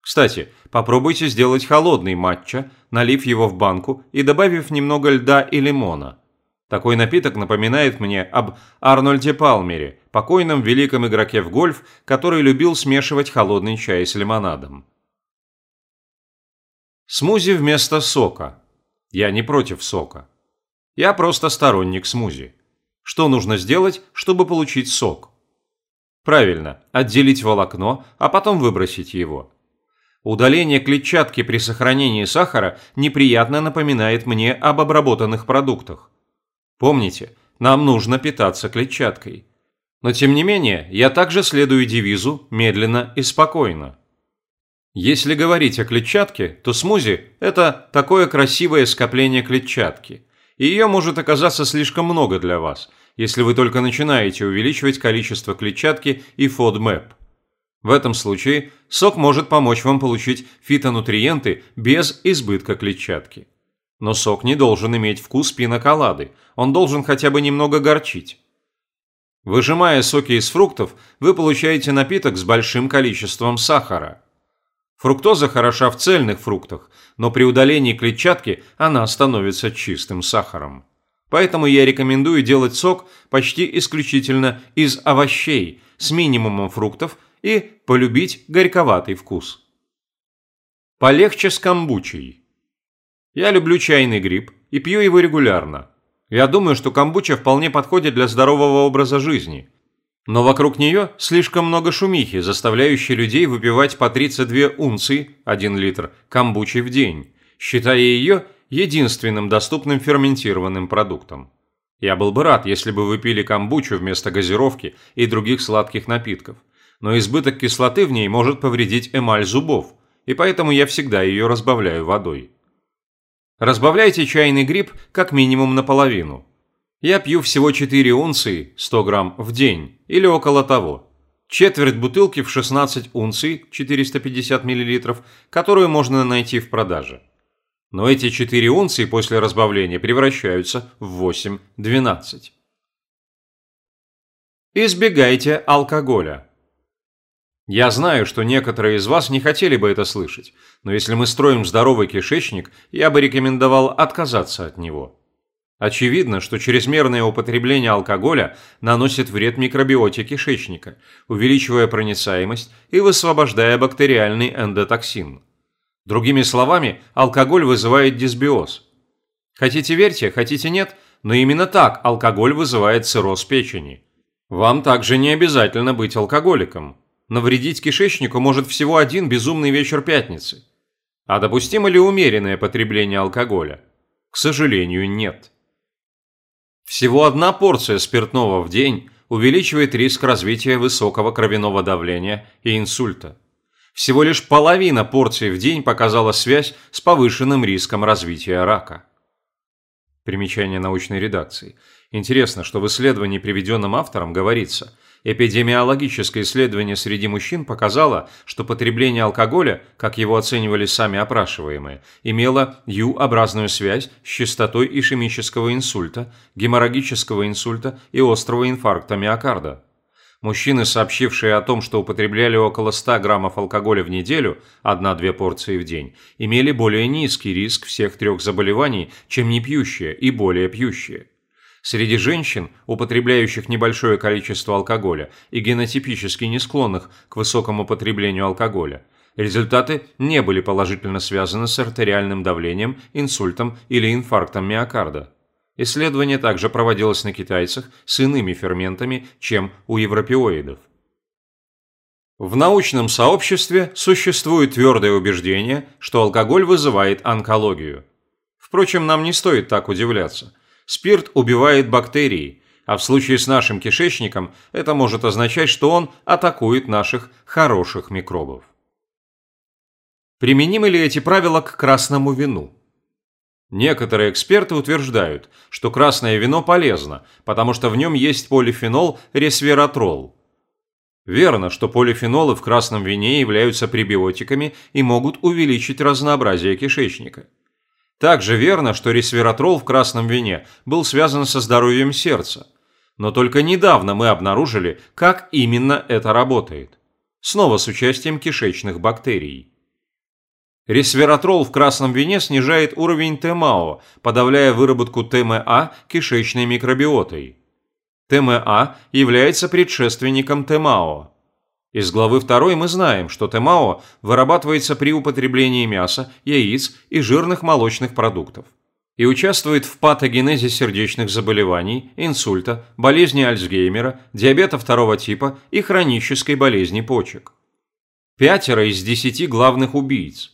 Кстати, попробуйте сделать холодный матча, налив его в банку и добавив немного льда и лимона. Такой напиток напоминает мне об Арнольде Палмере, покойном великом игроке в гольф, который любил смешивать холодный чай с лимонадом. Смузи вместо сока. Я не против сока. Я просто сторонник смузи. Что нужно сделать, чтобы получить сок? Правильно, отделить волокно, а потом выбросить его. Удаление клетчатки при сохранении сахара неприятно напоминает мне об обработанных продуктах. Помните, нам нужно питаться клетчаткой. Но тем не менее, я также следую девизу медленно и спокойно. Если говорить о клетчатке, то смузи – это такое красивое скопление клетчатки – и ее может оказаться слишком много для вас, если вы только начинаете увеличивать количество клетчатки и FODMAP. В этом случае сок может помочь вам получить фитонутриенты без избытка клетчатки. Но сок не должен иметь вкус пиноколады, он должен хотя бы немного горчить. Выжимая соки из фруктов, вы получаете напиток с большим количеством сахара – Фруктоза хороша в цельных фруктах, но при удалении клетчатки она становится чистым сахаром. Поэтому я рекомендую делать сок почти исключительно из овощей с минимумом фруктов и полюбить горьковатый вкус. Полегче с камбучей. Я люблю чайный гриб и пью его регулярно. Я думаю, что камбуча вполне подходит для здорового образа жизни – но вокруг нее слишком много шумихи, заставляющей людей выпивать по 32 унции, 1 литр, камбучи в день, считая ее единственным доступным ферментированным продуктом. Я был бы рад, если бы вы пили камбучу вместо газировки и других сладких напитков, но избыток кислоты в ней может повредить эмаль зубов, и поэтому я всегда ее разбавляю водой. Разбавляйте чайный гриб как минимум наполовину – я пью всего 4 унции, 100 грамм, в день, или около того. Четверть бутылки в 16 унций, 450 миллилитров, которую можно найти в продаже. Но эти 4 унции после разбавления превращаются в 8-12. Избегайте алкоголя. Я знаю, что некоторые из вас не хотели бы это слышать, но если мы строим здоровый кишечник, я бы рекомендовал отказаться от него. Очевидно, что чрезмерное употребление алкоголя наносит вред микробиоте кишечника, увеличивая проницаемость и высвобождая бактериальный эндотоксин. Другими словами, алкоголь вызывает дисбиоз. Хотите верьте, хотите нет, но именно так алкоголь вызывает цирроз печени. Вам также не обязательно быть алкоголиком. Навредить кишечнику может всего один безумный вечер пятницы. А допустимо ли умеренное потребление алкоголя? К сожалению, нет. Всего одна порция спиртного в день увеличивает риск развития высокого кровяного давления и инсульта. Всего лишь половина порций в день показала связь с повышенным риском развития рака. Примечание научной редакции. Интересно, что в исследовании, приведенном автором, говорится – Эпидемиологическое исследование среди мужчин показало, что потребление алкоголя, как его оценивали сами опрашиваемые, имело Ю-образную связь с частотой ишемического инсульта, геморрагического инсульта и острого инфаркта миокарда. Мужчины, сообщившие о том, что употребляли около 100 граммов алкоголя в неделю, 1-2 порции в день, имели более низкий риск всех трех заболеваний, чем не пьющие и более пьющие. Среди женщин, употребляющих небольшое количество алкоголя и генотипически не склонных к высокому потреблению алкоголя, результаты не были положительно связаны с артериальным давлением, инсультом или инфарктом миокарда. Исследование также проводилось на китайцах с иными ферментами, чем у европеоидов. В научном сообществе существует твердое убеждение, что алкоголь вызывает онкологию. Впрочем, нам не стоит так удивляться – Спирт убивает бактерии, а в случае с нашим кишечником это может означать, что он атакует наших хороших микробов. Применимы ли эти правила к красному вину? Некоторые эксперты утверждают, что красное вино полезно, потому что в нем есть полифенол ресвератрол. Верно, что полифенолы в красном вине являются пребиотиками и могут увеличить разнообразие кишечника. Также верно, что ресвератрол в красном вине был связан со здоровьем сердца. Но только недавно мы обнаружили, как именно это работает. Снова с участием кишечных бактерий. Ресвератрол в красном вине снижает уровень ТМАО, подавляя выработку ТМА кишечной микробиотой. ТМА является предшественником ТМАО. Из главы 2 мы знаем, что ТМАО вырабатывается при употреблении мяса, яиц и жирных молочных продуктов и участвует в патогенезе сердечных заболеваний, инсульта, болезни Альцгеймера, диабета второго типа и хронической болезни почек. Пятеро из десяти главных убийц.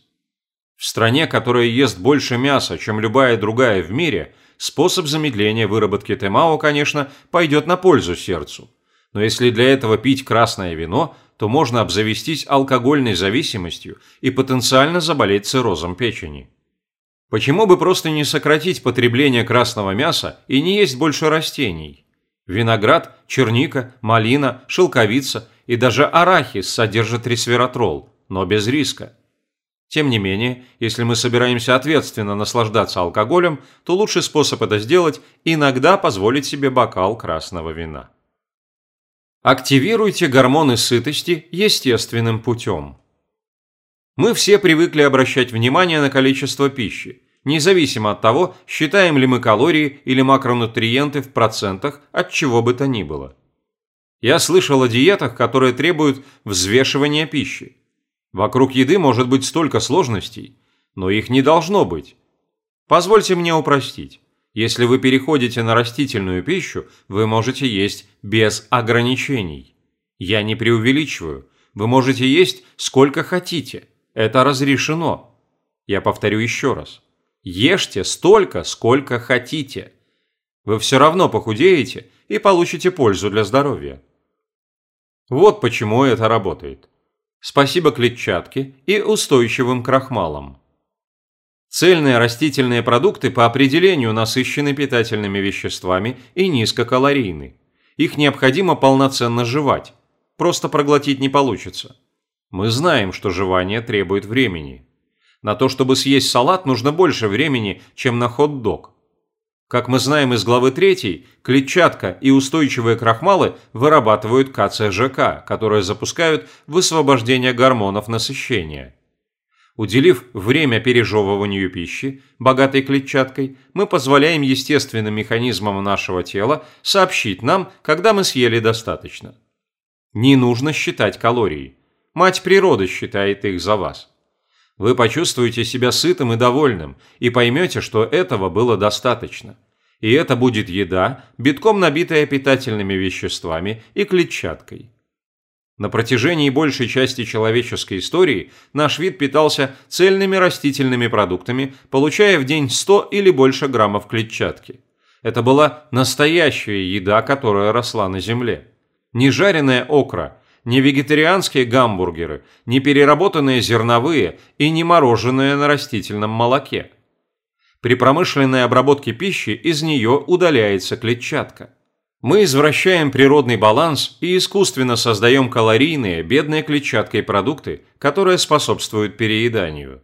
В стране, которая ест больше мяса, чем любая другая в мире, способ замедления выработки ТМАО, конечно, пойдет на пользу сердцу. Но если для этого пить красное вино, то можно обзавестись алкогольной зависимостью и потенциально заболеть циррозом печени. Почему бы просто не сократить потребление красного мяса и не есть больше растений? Виноград, черника, малина, шелковица и даже арахис содержат ресвератрол, но без риска. Тем не менее, если мы собираемся ответственно наслаждаться алкоголем, то лучший способ это сделать – иногда позволить себе бокал красного вина. Активируйте гормоны сытости естественным путем. Мы все привыкли обращать внимание на количество пищи, независимо от того, считаем ли мы калории или макронутриенты в процентах от чего бы то ни было. Я слышал о диетах, которые требуют взвешивания пищи. Вокруг еды может быть столько сложностей, но их не должно быть. Позвольте мне упростить. Если вы переходите на растительную пищу, вы можете есть без ограничений. Я не преувеличиваю. Вы можете есть сколько хотите. Это разрешено. Я повторю еще раз. Ешьте столько, сколько хотите. Вы все равно похудеете и получите пользу для здоровья. Вот почему это работает. Спасибо клетчатке и устойчивым крахмалам. Цельные растительные продукты по определению насыщены питательными веществами и низкокалорийны. Их необходимо полноценно жевать. Просто проглотить не получится. Мы знаем, что жевание требует времени. На то, чтобы съесть салат, нужно больше времени, чем на хот-дог. Как мы знаем из главы 3, клетчатка и устойчивые крахмалы вырабатывают КЦЖК, которые запускают высвобождение гормонов насыщения. Уделив время пережевыванию пищи, богатой клетчаткой, мы позволяем естественным механизмам нашего тела сообщить нам, когда мы съели достаточно. Не нужно считать калории. Мать природа считает их за вас. Вы почувствуете себя сытым и довольным и поймете, что этого было достаточно. И это будет еда, битком набитая питательными веществами и клетчаткой. На протяжении большей части человеческой истории наш вид питался цельными растительными продуктами, получая в день 100 или больше граммов клетчатки. Это была настоящая еда, которая росла на земле. Не жареная окра, не вегетарианские гамбургеры, не переработанные зерновые и не мороженое на растительном молоке. При промышленной обработке пищи из нее удаляется клетчатка. Мы извращаем природный баланс и искусственно создаем калорийные, бедные клетчаткой продукты, которые способствуют перееданию.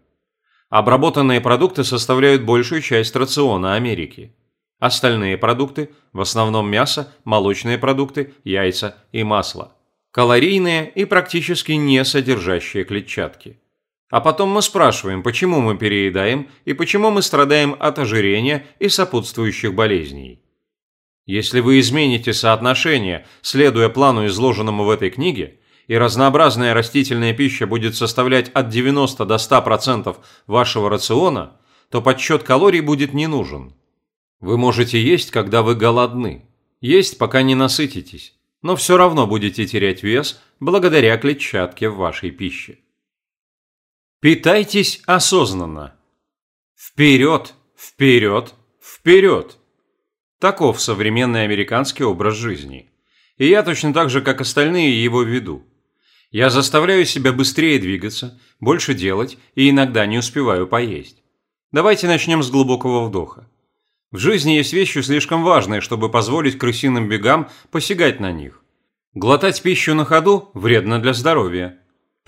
Обработанные продукты составляют большую часть рациона Америки. Остальные продукты, в основном мясо, молочные продукты, яйца и масло – калорийные и практически не содержащие клетчатки. А потом мы спрашиваем, почему мы переедаем и почему мы страдаем от ожирения и сопутствующих болезней. Если вы измените соотношение, следуя плану, изложенному в этой книге, и разнообразная растительная пища будет составлять от 90 до 100% вашего рациона, то подсчет калорий будет не нужен. Вы можете есть, когда вы голодны. Есть, пока не насытитесь но все равно будете терять вес благодаря клетчатке в вашей пище. Питайтесь осознанно. Вперед, вперед, вперед. Таков современный американский образ жизни. И я точно так же, как остальные, его веду. Я заставляю себя быстрее двигаться, больше делать и иногда не успеваю поесть. Давайте начнем с глубокого вдоха. В жизни есть вещи слишком важные, чтобы позволить крысиным бегам посягать на них. Глотать пищу на ходу вредно для здоровья.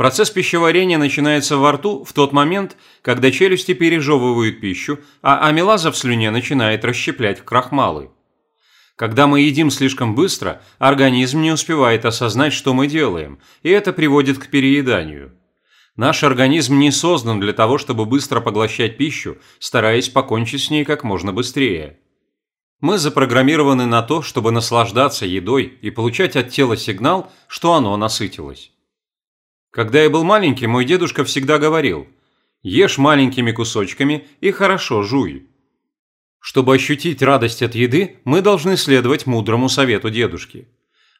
Процесс пищеварения начинается во рту в тот момент, когда челюсти пережевывают пищу, а амилаза в слюне начинает расщеплять крахмалы. Когда мы едим слишком быстро, организм не успевает осознать, что мы делаем, и это приводит к перееданию. Наш организм не создан для того, чтобы быстро поглощать пищу, стараясь покончить с ней как можно быстрее. Мы запрограммированы на то, чтобы наслаждаться едой и получать от тела сигнал, что оно насытилось. Когда я был маленький, мой дедушка всегда говорил «Ешь маленькими кусочками и хорошо жуй». Чтобы ощутить радость от еды, мы должны следовать мудрому совету дедушки.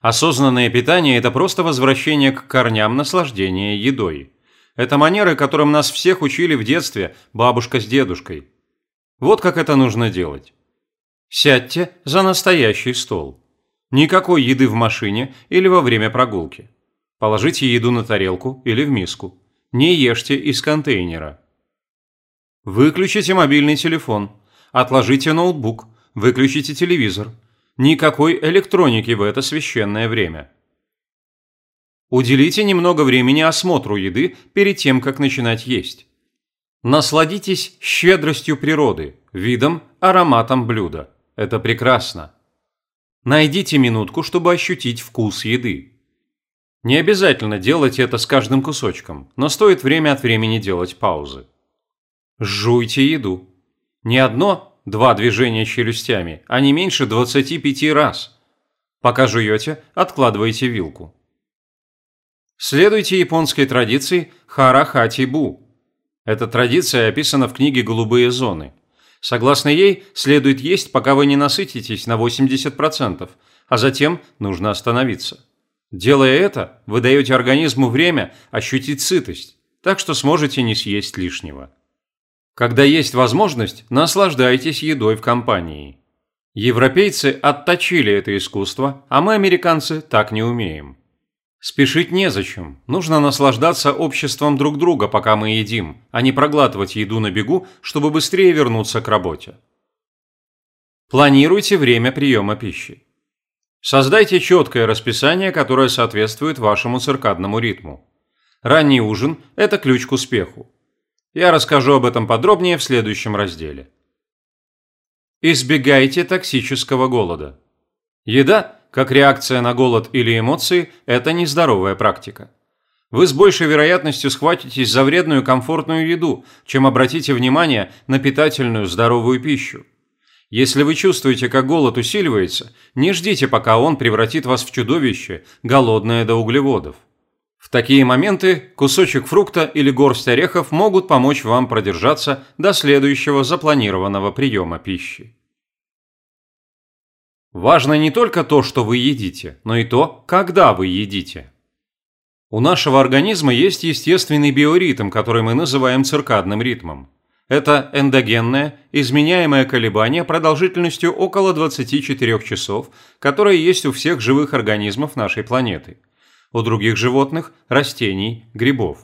Осознанное питание – это просто возвращение к корням наслаждения едой. Это манеры, которым нас всех учили в детстве бабушка с дедушкой. Вот как это нужно делать. Сядьте за настоящий стол. Никакой еды в машине или во время прогулки. Положите еду на тарелку или в миску. Не ешьте из контейнера. Выключите мобильный телефон. Отложите ноутбук. Выключите телевизор. Никакой электроники в это священное время. Уделите немного времени осмотру еды перед тем, как начинать есть. Насладитесь щедростью природы, видом, ароматом блюда. Это прекрасно. Найдите минутку, чтобы ощутить вкус еды. Не обязательно делать это с каждым кусочком, но стоит время от времени делать паузы. Жуйте еду. Не одно, два движения челюстями, а не меньше 25 раз. Пока жуете, откладывайте вилку. Следуйте японской традиции харахати-бу. Эта традиция описана в книге «Голубые зоны». Согласно ей, следует есть, пока вы не насытитесь на 80%, а затем нужно остановиться. Делая это, вы даете организму время ощутить сытость, так что сможете не съесть лишнего. Когда есть возможность, наслаждайтесь едой в компании. Европейцы отточили это искусство, а мы, американцы, так не умеем. Спешить незачем. Нужно наслаждаться обществом друг друга, пока мы едим, а не проглатывать еду на бегу, чтобы быстрее вернуться к работе. Планируйте время приема пищи. Создайте четкое расписание, которое соответствует вашему циркадному ритму. Ранний ужин – это ключ к успеху. Я расскажу об этом подробнее в следующем разделе. Избегайте токсического голода. Еда, как реакция на голод или эмоции, это нездоровая практика. Вы с большей вероятностью схватитесь за вредную комфортную еду, чем обратите внимание на питательную здоровую пищу. Если вы чувствуете, как голод усиливается, не ждите, пока он превратит вас в чудовище, голодное до углеводов. В такие моменты кусочек фрукта или горсть орехов могут помочь вам продержаться до следующего запланированного приема пищи. Важно не только то, что вы едите, но и то, когда вы едите. У нашего организма есть естественный биоритм, который мы называем циркадным ритмом. Это эндогенное, изменяемое колебание продолжительностью около 24 часов, которое есть у всех живых организмов нашей планеты. У других животных, растений, грибов.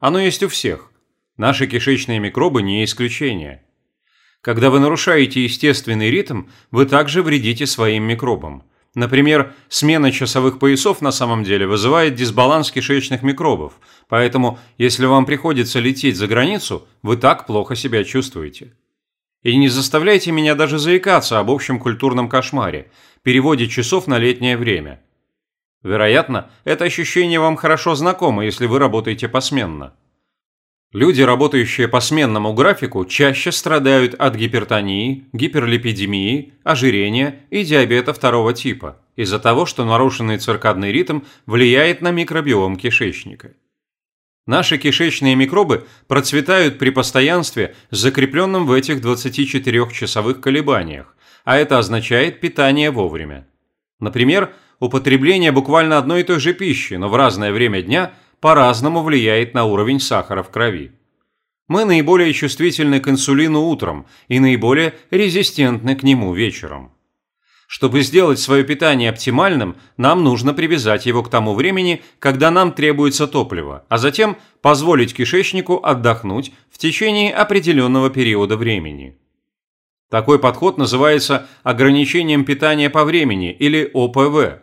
Оно есть у всех. Наши кишечные микробы не исключение. Когда вы нарушаете естественный ритм, вы также вредите своим микробам. Например, смена часовых поясов на самом деле вызывает дисбаланс кишечных микробов, поэтому если вам приходится лететь за границу, вы так плохо себя чувствуете. И не заставляйте меня даже заикаться об общем культурном кошмаре, переводе часов на летнее время. Вероятно, это ощущение вам хорошо знакомо, если вы работаете посменно. Люди, работающие по сменному графику, чаще страдают от гипертонии, гиперлипидемии, ожирения и диабета второго типа из-за того, что нарушенный циркадный ритм влияет на микробиом кишечника. Наши кишечные микробы процветают при постоянстве, закрепленном в этих 24-часовых колебаниях, а это означает питание вовремя. Например, употребление буквально одной и той же пищи, но в разное время дня – по-разному влияет на уровень сахара в крови. Мы наиболее чувствительны к инсулину утром и наиболее резистентны к нему вечером. Чтобы сделать свое питание оптимальным, нам нужно привязать его к тому времени, когда нам требуется топливо, а затем позволить кишечнику отдохнуть в течение определенного периода времени. Такой подход называется ограничением питания по времени или ОПВ.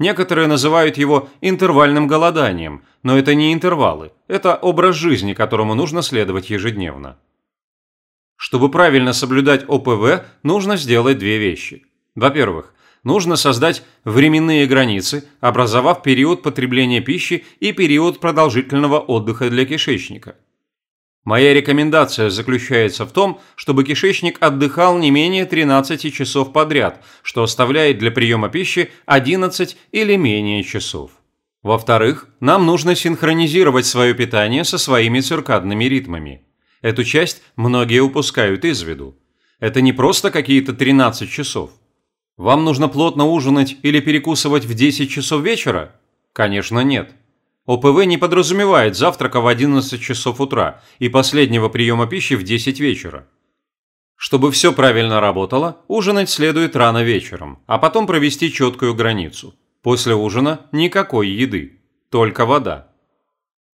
Некоторые называют его интервальным голоданием, но это не интервалы, это образ жизни, которому нужно следовать ежедневно. Чтобы правильно соблюдать ОПВ, нужно сделать две вещи. Во-первых, нужно создать временные границы, образовав период потребления пищи и период продолжительного отдыха для кишечника – Моя рекомендация заключается в том, чтобы кишечник отдыхал не менее 13 часов подряд, что оставляет для приема пищи 11 или менее часов. Во-вторых, нам нужно синхронизировать свое питание со своими циркадными ритмами. Эту часть многие упускают из виду. Это не просто какие-то 13 часов. Вам нужно плотно ужинать или перекусывать в 10 часов вечера? Конечно, нет. ОПВ не подразумевает завтрака в 11 часов утра и последнего приема пищи в 10 вечера. Чтобы все правильно работало, ужинать следует рано вечером, а потом провести четкую границу. После ужина никакой еды, только вода.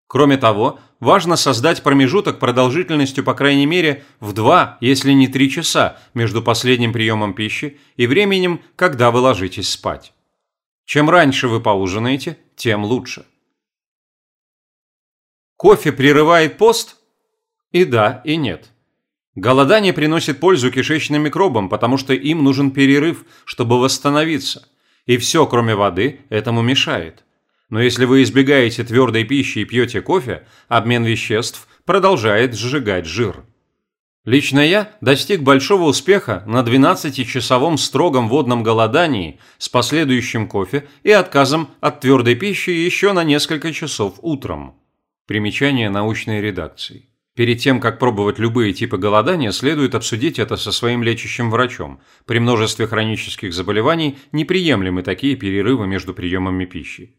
Кроме того, важно создать промежуток продолжительностью по крайней мере в 2, если не 3 часа между последним приемом пищи и временем, когда вы ложитесь спать. Чем раньше вы поужинаете, тем лучше. Кофе прерывает пост? И да, и нет. Голодание приносит пользу кишечным микробам, потому что им нужен перерыв, чтобы восстановиться. И все, кроме воды, этому мешает. Но если вы избегаете твердой пищи и пьете кофе, обмен веществ продолжает сжигать жир. Лично я достиг большого успеха на 12-часовом строгом водном голодании с последующим кофе и отказом от твердой пищи еще на несколько часов утром. Примечание научной редакции. Перед тем, как пробовать любые типы голодания, следует обсудить это со своим лечащим врачом. При множестве хронических заболеваний неприемлемы такие перерывы между приемами пищи.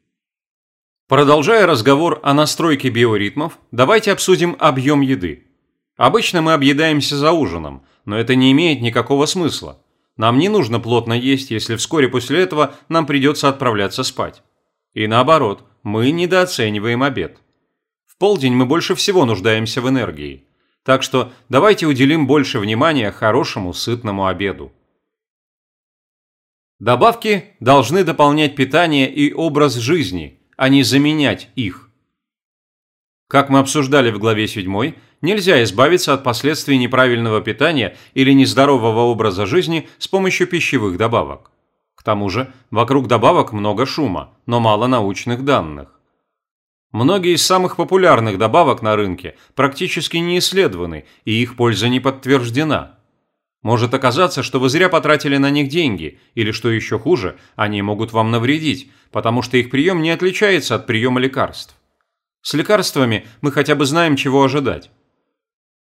Продолжая разговор о настройке биоритмов, давайте обсудим объем еды. Обычно мы объедаемся за ужином, но это не имеет никакого смысла. Нам не нужно плотно есть, если вскоре после этого нам придется отправляться спать. И наоборот, мы недооцениваем обед. Полдень мы больше всего нуждаемся в энергии. Так что давайте уделим больше внимания хорошему сытному обеду. Добавки должны дополнять питание и образ жизни, а не заменять их. Как мы обсуждали в главе 7, нельзя избавиться от последствий неправильного питания или нездорового образа жизни с помощью пищевых добавок. К тому же, вокруг добавок много шума, но мало научных данных. Многие из самых популярных добавок на рынке практически не исследованы, и их польза не подтверждена. Может оказаться, что вы зря потратили на них деньги, или, что еще хуже, они могут вам навредить, потому что их прием не отличается от приема лекарств. С лекарствами мы хотя бы знаем, чего ожидать.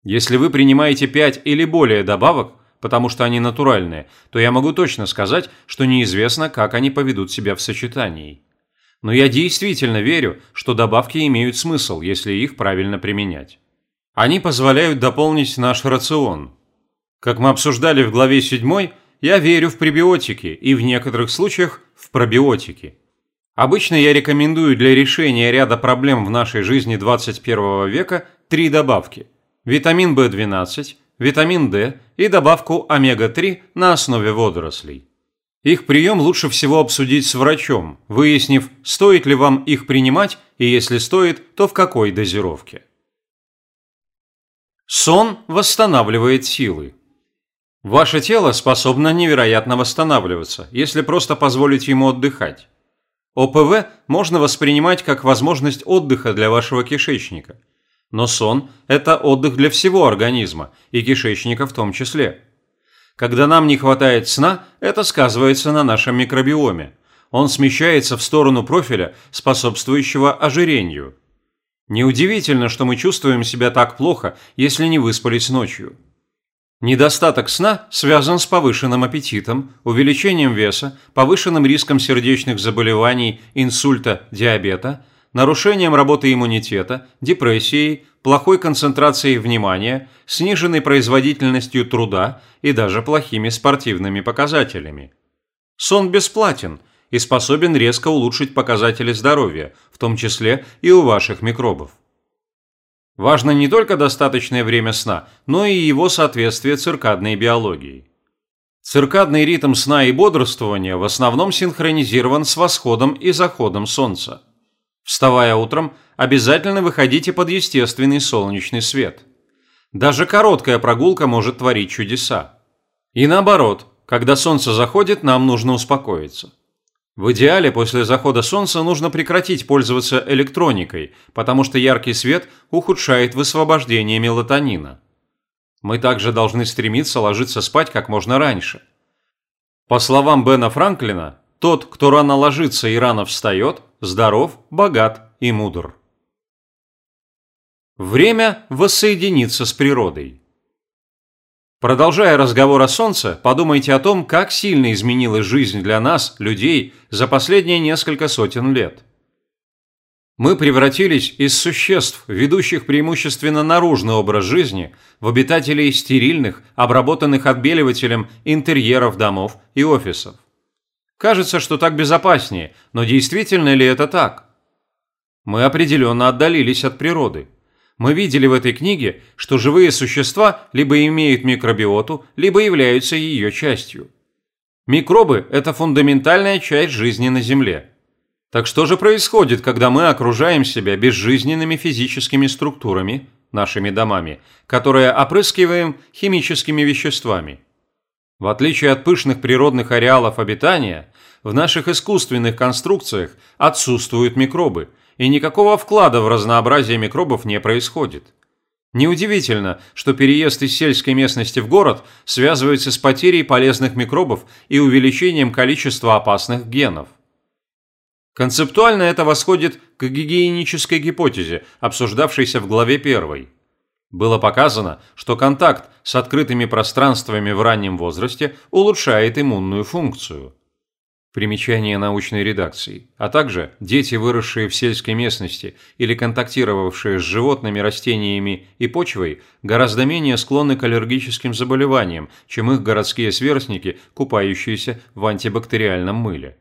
Если вы принимаете 5 или более добавок, потому что они натуральные, то я могу точно сказать, что неизвестно, как они поведут себя в сочетании. Но я действительно верю, что добавки имеют смысл, если их правильно применять. Они позволяют дополнить наш рацион. Как мы обсуждали в главе 7, я верю в пребиотики и в некоторых случаях в пробиотики. Обычно я рекомендую для решения ряда проблем в нашей жизни 21 века три добавки – витамин В12, витамин D и добавку омега-3 на основе водорослей. Их прием лучше всего обсудить с врачом, выяснив, стоит ли вам их принимать и если стоит, то в какой дозировке. Сон восстанавливает силы. Ваше тело способно невероятно восстанавливаться, если просто позволить ему отдыхать. ОПВ можно воспринимать как возможность отдыха для вашего кишечника. Но сон – это отдых для всего организма, и кишечника в том числе. Когда нам не хватает сна, это сказывается на нашем микробиоме. Он смещается в сторону профиля, способствующего ожирению. Неудивительно, что мы чувствуем себя так плохо, если не выспались ночью. Недостаток сна связан с повышенным аппетитом, увеличением веса, повышенным риском сердечных заболеваний, инсульта, диабета, нарушением работы иммунитета, депрессией, плохой концентрацией внимания, сниженной производительностью труда и даже плохими спортивными показателями. Сон бесплатен и способен резко улучшить показатели здоровья, в том числе и у ваших микробов. Важно не только достаточное время сна, но и его соответствие циркадной биологии. Циркадный ритм сна и бодрствования в основном синхронизирован с восходом и заходом солнца. Вставая утром, обязательно выходите под естественный солнечный свет. Даже короткая прогулка может творить чудеса. И наоборот, когда солнце заходит, нам нужно успокоиться. В идеале после захода солнца нужно прекратить пользоваться электроникой, потому что яркий свет ухудшает высвобождение мелатонина. Мы также должны стремиться ложиться спать как можно раньше. По словам Бена Франклина, тот, кто рано ложится и рано встает, здоров, богат и мудр. Время воссоединиться с природой. Продолжая разговор о Солнце, подумайте о том, как сильно изменилась жизнь для нас, людей, за последние несколько сотен лет. Мы превратились из существ, ведущих преимущественно наружный образ жизни, в обитателей стерильных, обработанных отбеливателем интерьеров домов и офисов. Кажется, что так безопаснее, но действительно ли это так? Мы определенно отдалились от природы. Мы видели в этой книге, что живые существа либо имеют микробиоту, либо являются ее частью. Микробы – это фундаментальная часть жизни на Земле. Так что же происходит, когда мы окружаем себя безжизненными физическими структурами, нашими домами, которые опрыскиваем химическими веществами? В отличие от пышных природных ареалов обитания, в наших искусственных конструкциях отсутствуют микробы, и никакого вклада в разнообразие микробов не происходит. Неудивительно, что переезд из сельской местности в город связывается с потерей полезных микробов и увеличением количества опасных генов. Концептуально это восходит к гигиенической гипотезе, обсуждавшейся в главе 1. Было показано, что контакт с открытыми пространствами в раннем возрасте улучшает иммунную функцию. Примечание научной редакции, а также дети, выросшие в сельской местности или контактировавшие с животными, растениями и почвой, гораздо менее склонны к аллергическим заболеваниям, чем их городские сверстники, купающиеся в антибактериальном мыле.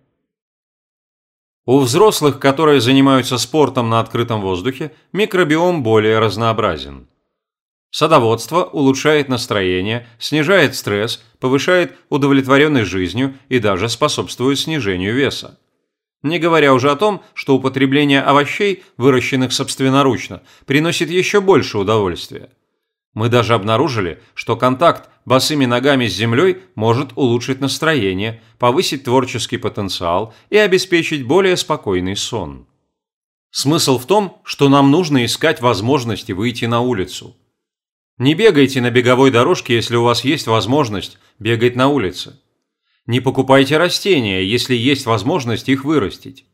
У взрослых, которые занимаются спортом на открытом воздухе, микробиом более разнообразен. Садоводство улучшает настроение, снижает стресс, повышает удовлетворенность жизнью и даже способствует снижению веса. Не говоря уже о том, что употребление овощей, выращенных собственноручно, приносит еще больше удовольствия. Мы даже обнаружили, что контакт босыми ногами с землей может улучшить настроение, повысить творческий потенциал и обеспечить более спокойный сон. Смысл в том, что нам нужно искать возможности выйти на улицу. Не бегайте на беговой дорожке, если у вас есть возможность бегать на улице. Не покупайте растения, если есть возможность их вырастить.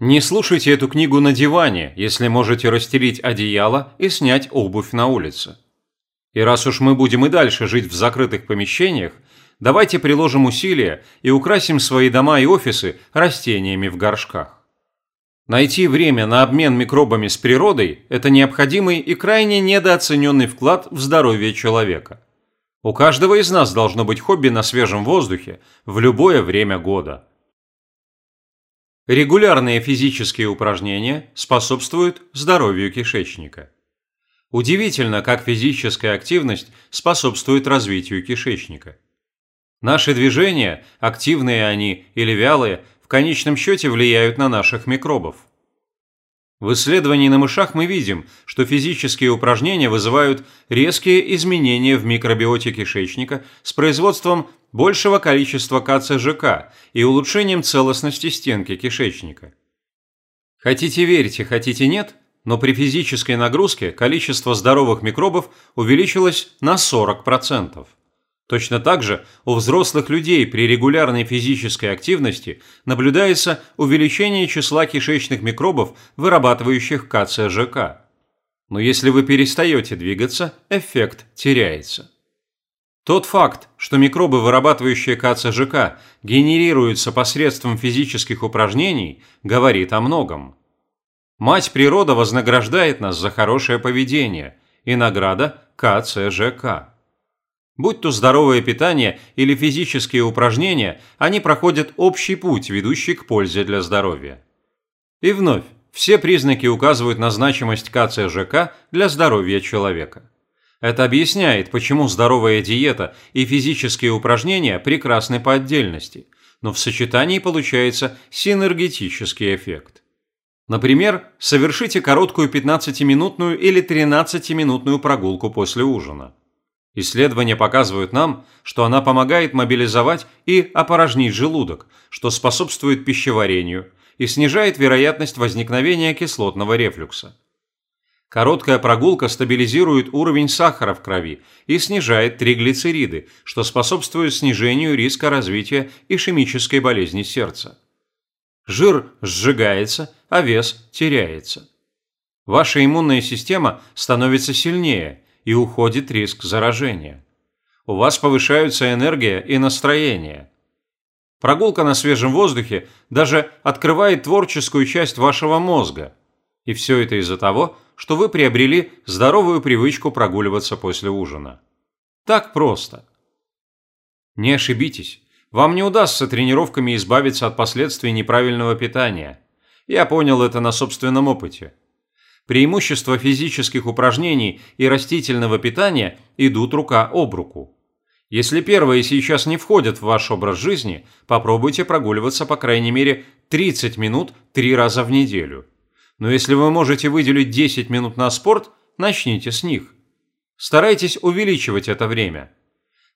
Не слушайте эту книгу на диване, если можете расстелить одеяло и снять обувь на улице. И раз уж мы будем и дальше жить в закрытых помещениях, давайте приложим усилия и украсим свои дома и офисы растениями в горшках. Найти время на обмен микробами с природой – это необходимый и крайне недооцененный вклад в здоровье человека – у каждого из нас должно быть хобби на свежем воздухе в любое время года. Регулярные физические упражнения способствуют здоровью кишечника. Удивительно, как физическая активность способствует развитию кишечника. Наши движения, активные они или вялые, конечном счете влияют на наших микробов. В исследовании на мышах мы видим, что физические упражнения вызывают резкие изменения в микробиоте кишечника с производством большего количества КЦЖК и улучшением целостности стенки кишечника. Хотите верьте, хотите нет, но при физической нагрузке количество здоровых микробов увеличилось на 40%. Точно так же у взрослых людей при регулярной физической активности наблюдается увеличение числа кишечных микробов, вырабатывающих КЦЖК. Но если вы перестаете двигаться, эффект теряется. Тот факт, что микробы, вырабатывающие КЦЖК, генерируются посредством физических упражнений, говорит о многом. Мать природа вознаграждает нас за хорошее поведение, и награда – КЦЖК. Будь то здоровое питание или физические упражнения, они проходят общий путь, ведущий к пользе для здоровья. И вновь, все признаки указывают на значимость КЦЖК для здоровья человека. Это объясняет, почему здоровая диета и физические упражнения прекрасны по отдельности, но в сочетании получается синергетический эффект. Например, совершите короткую 15-минутную или 13-минутную прогулку после ужина. Исследования показывают нам, что она помогает мобилизовать и опорожнить желудок, что способствует пищеварению и снижает вероятность возникновения кислотного рефлюкса. Короткая прогулка стабилизирует уровень сахара в крови и снижает триглицериды, что способствует снижению риска развития ишемической болезни сердца. Жир сжигается, а вес теряется. Ваша иммунная система становится сильнее – и уходит риск заражения. У вас повышаются энергия и настроение. Прогулка на свежем воздухе даже открывает творческую часть вашего мозга. И все это из-за того, что вы приобрели здоровую привычку прогуливаться после ужина. Так просто. Не ошибитесь, вам не удастся тренировками избавиться от последствий неправильного питания. Я понял это на собственном опыте. Преимущества физических упражнений и растительного питания идут рука об руку. Если первые сейчас не входят в ваш образ жизни, попробуйте прогуливаться по крайней мере 30 минут три раза в неделю. Но если вы можете выделить 10 минут на спорт, начните с них. Старайтесь увеличивать это время.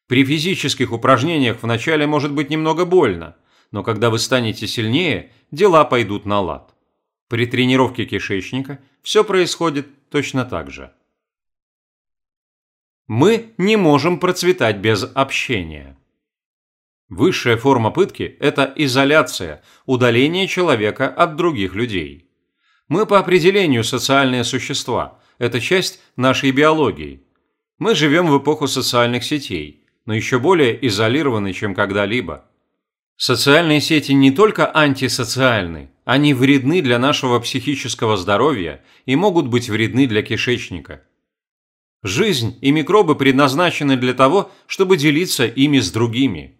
При физических упражнениях вначале может быть немного больно, но когда вы станете сильнее, дела пойдут на лад. При тренировке кишечника все происходит точно так же. Мы не можем процветать без общения. Высшая форма пытки – это изоляция, удаление человека от других людей. Мы по определению социальные существа, это часть нашей биологии. Мы живем в эпоху социальных сетей, но еще более изолированы, чем когда-либо. Социальные сети не только антисоциальны, они вредны для нашего психического здоровья и могут быть вредны для кишечника. Жизнь и микробы предназначены для того, чтобы делиться ими с другими.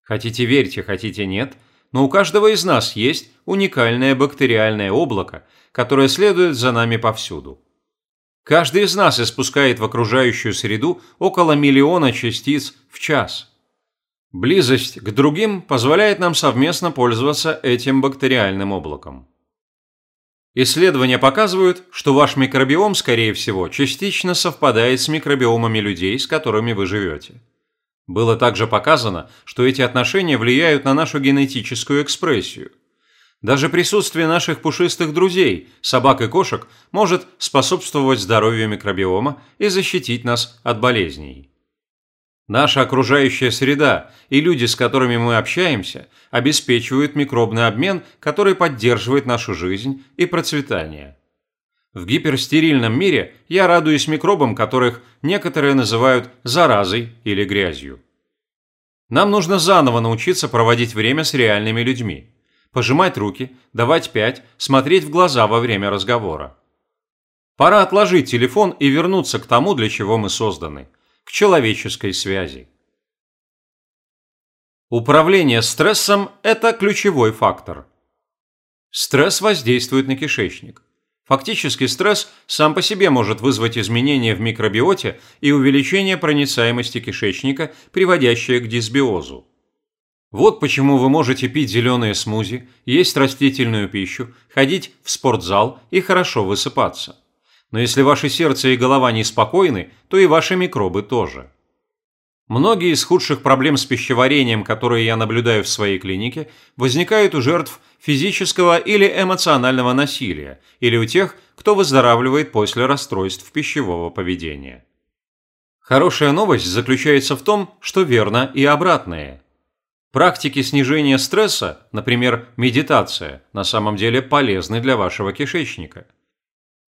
Хотите верьте, хотите нет, но у каждого из нас есть уникальное бактериальное облако, которое следует за нами повсюду. Каждый из нас испускает в окружающую среду около миллиона частиц в час – Близость к другим позволяет нам совместно пользоваться этим бактериальным облаком. Исследования показывают, что ваш микробиом, скорее всего, частично совпадает с микробиомами людей, с которыми вы живете. Было также показано, что эти отношения влияют на нашу генетическую экспрессию. Даже присутствие наших пушистых друзей, собак и кошек, может способствовать здоровью микробиома и защитить нас от болезней. Наша окружающая среда и люди, с которыми мы общаемся, обеспечивают микробный обмен, который поддерживает нашу жизнь и процветание. В гиперстерильном мире я радуюсь микробам, которых некоторые называют заразой или грязью. Нам нужно заново научиться проводить время с реальными людьми. Пожимать руки, давать пять, смотреть в глаза во время разговора. Пора отложить телефон и вернуться к тому, для чего мы созданы – к человеческой связи. Управление стрессом – это ключевой фактор. Стресс воздействует на кишечник. Фактически стресс сам по себе может вызвать изменения в микробиоте и увеличение проницаемости кишечника, приводящее к дисбиозу. Вот почему вы можете пить зеленые смузи, есть растительную пищу, ходить в спортзал и хорошо высыпаться. Но если ваше сердце и голова неспокойны, то и ваши микробы тоже. Многие из худших проблем с пищеварением, которые я наблюдаю в своей клинике, возникают у жертв физического или эмоционального насилия или у тех, кто выздоравливает после расстройств пищевого поведения. Хорошая новость заключается в том, что верно и обратное. Практики снижения стресса, например, медитация, на самом деле полезны для вашего кишечника –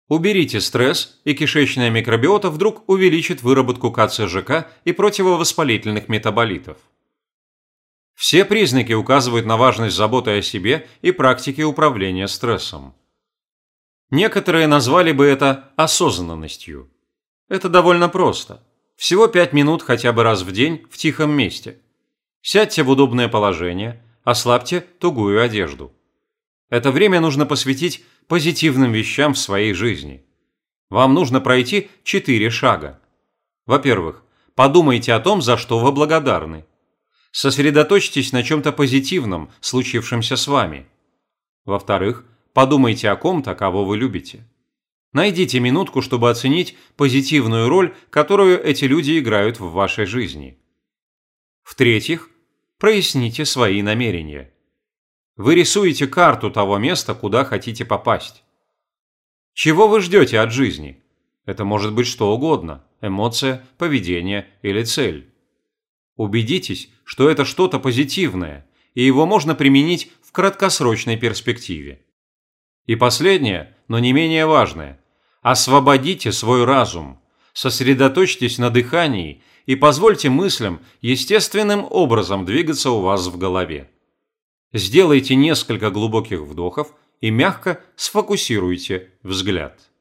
Уберите стресс, и кишечная микробиота вдруг увеличит выработку КЦЖК и противовоспалительных метаболитов. Все признаки указывают на важность заботы о себе и практики управления стрессом. Некоторые назвали бы это осознанностью. Это довольно просто. Всего 5 минут хотя бы раз в день в тихом месте. Сядьте в удобное положение, ослабьте тугую одежду. Это время нужно посвятить позитивным вещам в своей жизни. Вам нужно пройти четыре шага. Во-первых, подумайте о том, за что вы благодарны. Сосредоточьтесь на чем-то позитивном, случившемся с вами. Во-вторых, подумайте о ком-то, кого вы любите. Найдите минутку, чтобы оценить позитивную роль, которую эти люди играют в вашей жизни. В-третьих, проясните свои намерения. Вы рисуете карту того места, куда хотите попасть. Чего вы ждете от жизни? Это может быть что угодно – эмоция, поведение или цель. Убедитесь, что это что-то позитивное, и его можно применить в краткосрочной перспективе. И последнее, но не менее важное – освободите свой разум, сосредоточьтесь на дыхании и позвольте мыслям естественным образом двигаться у вас в голове. Сделайте несколько глубоких вдохов и мягко сфокусируйте взгляд.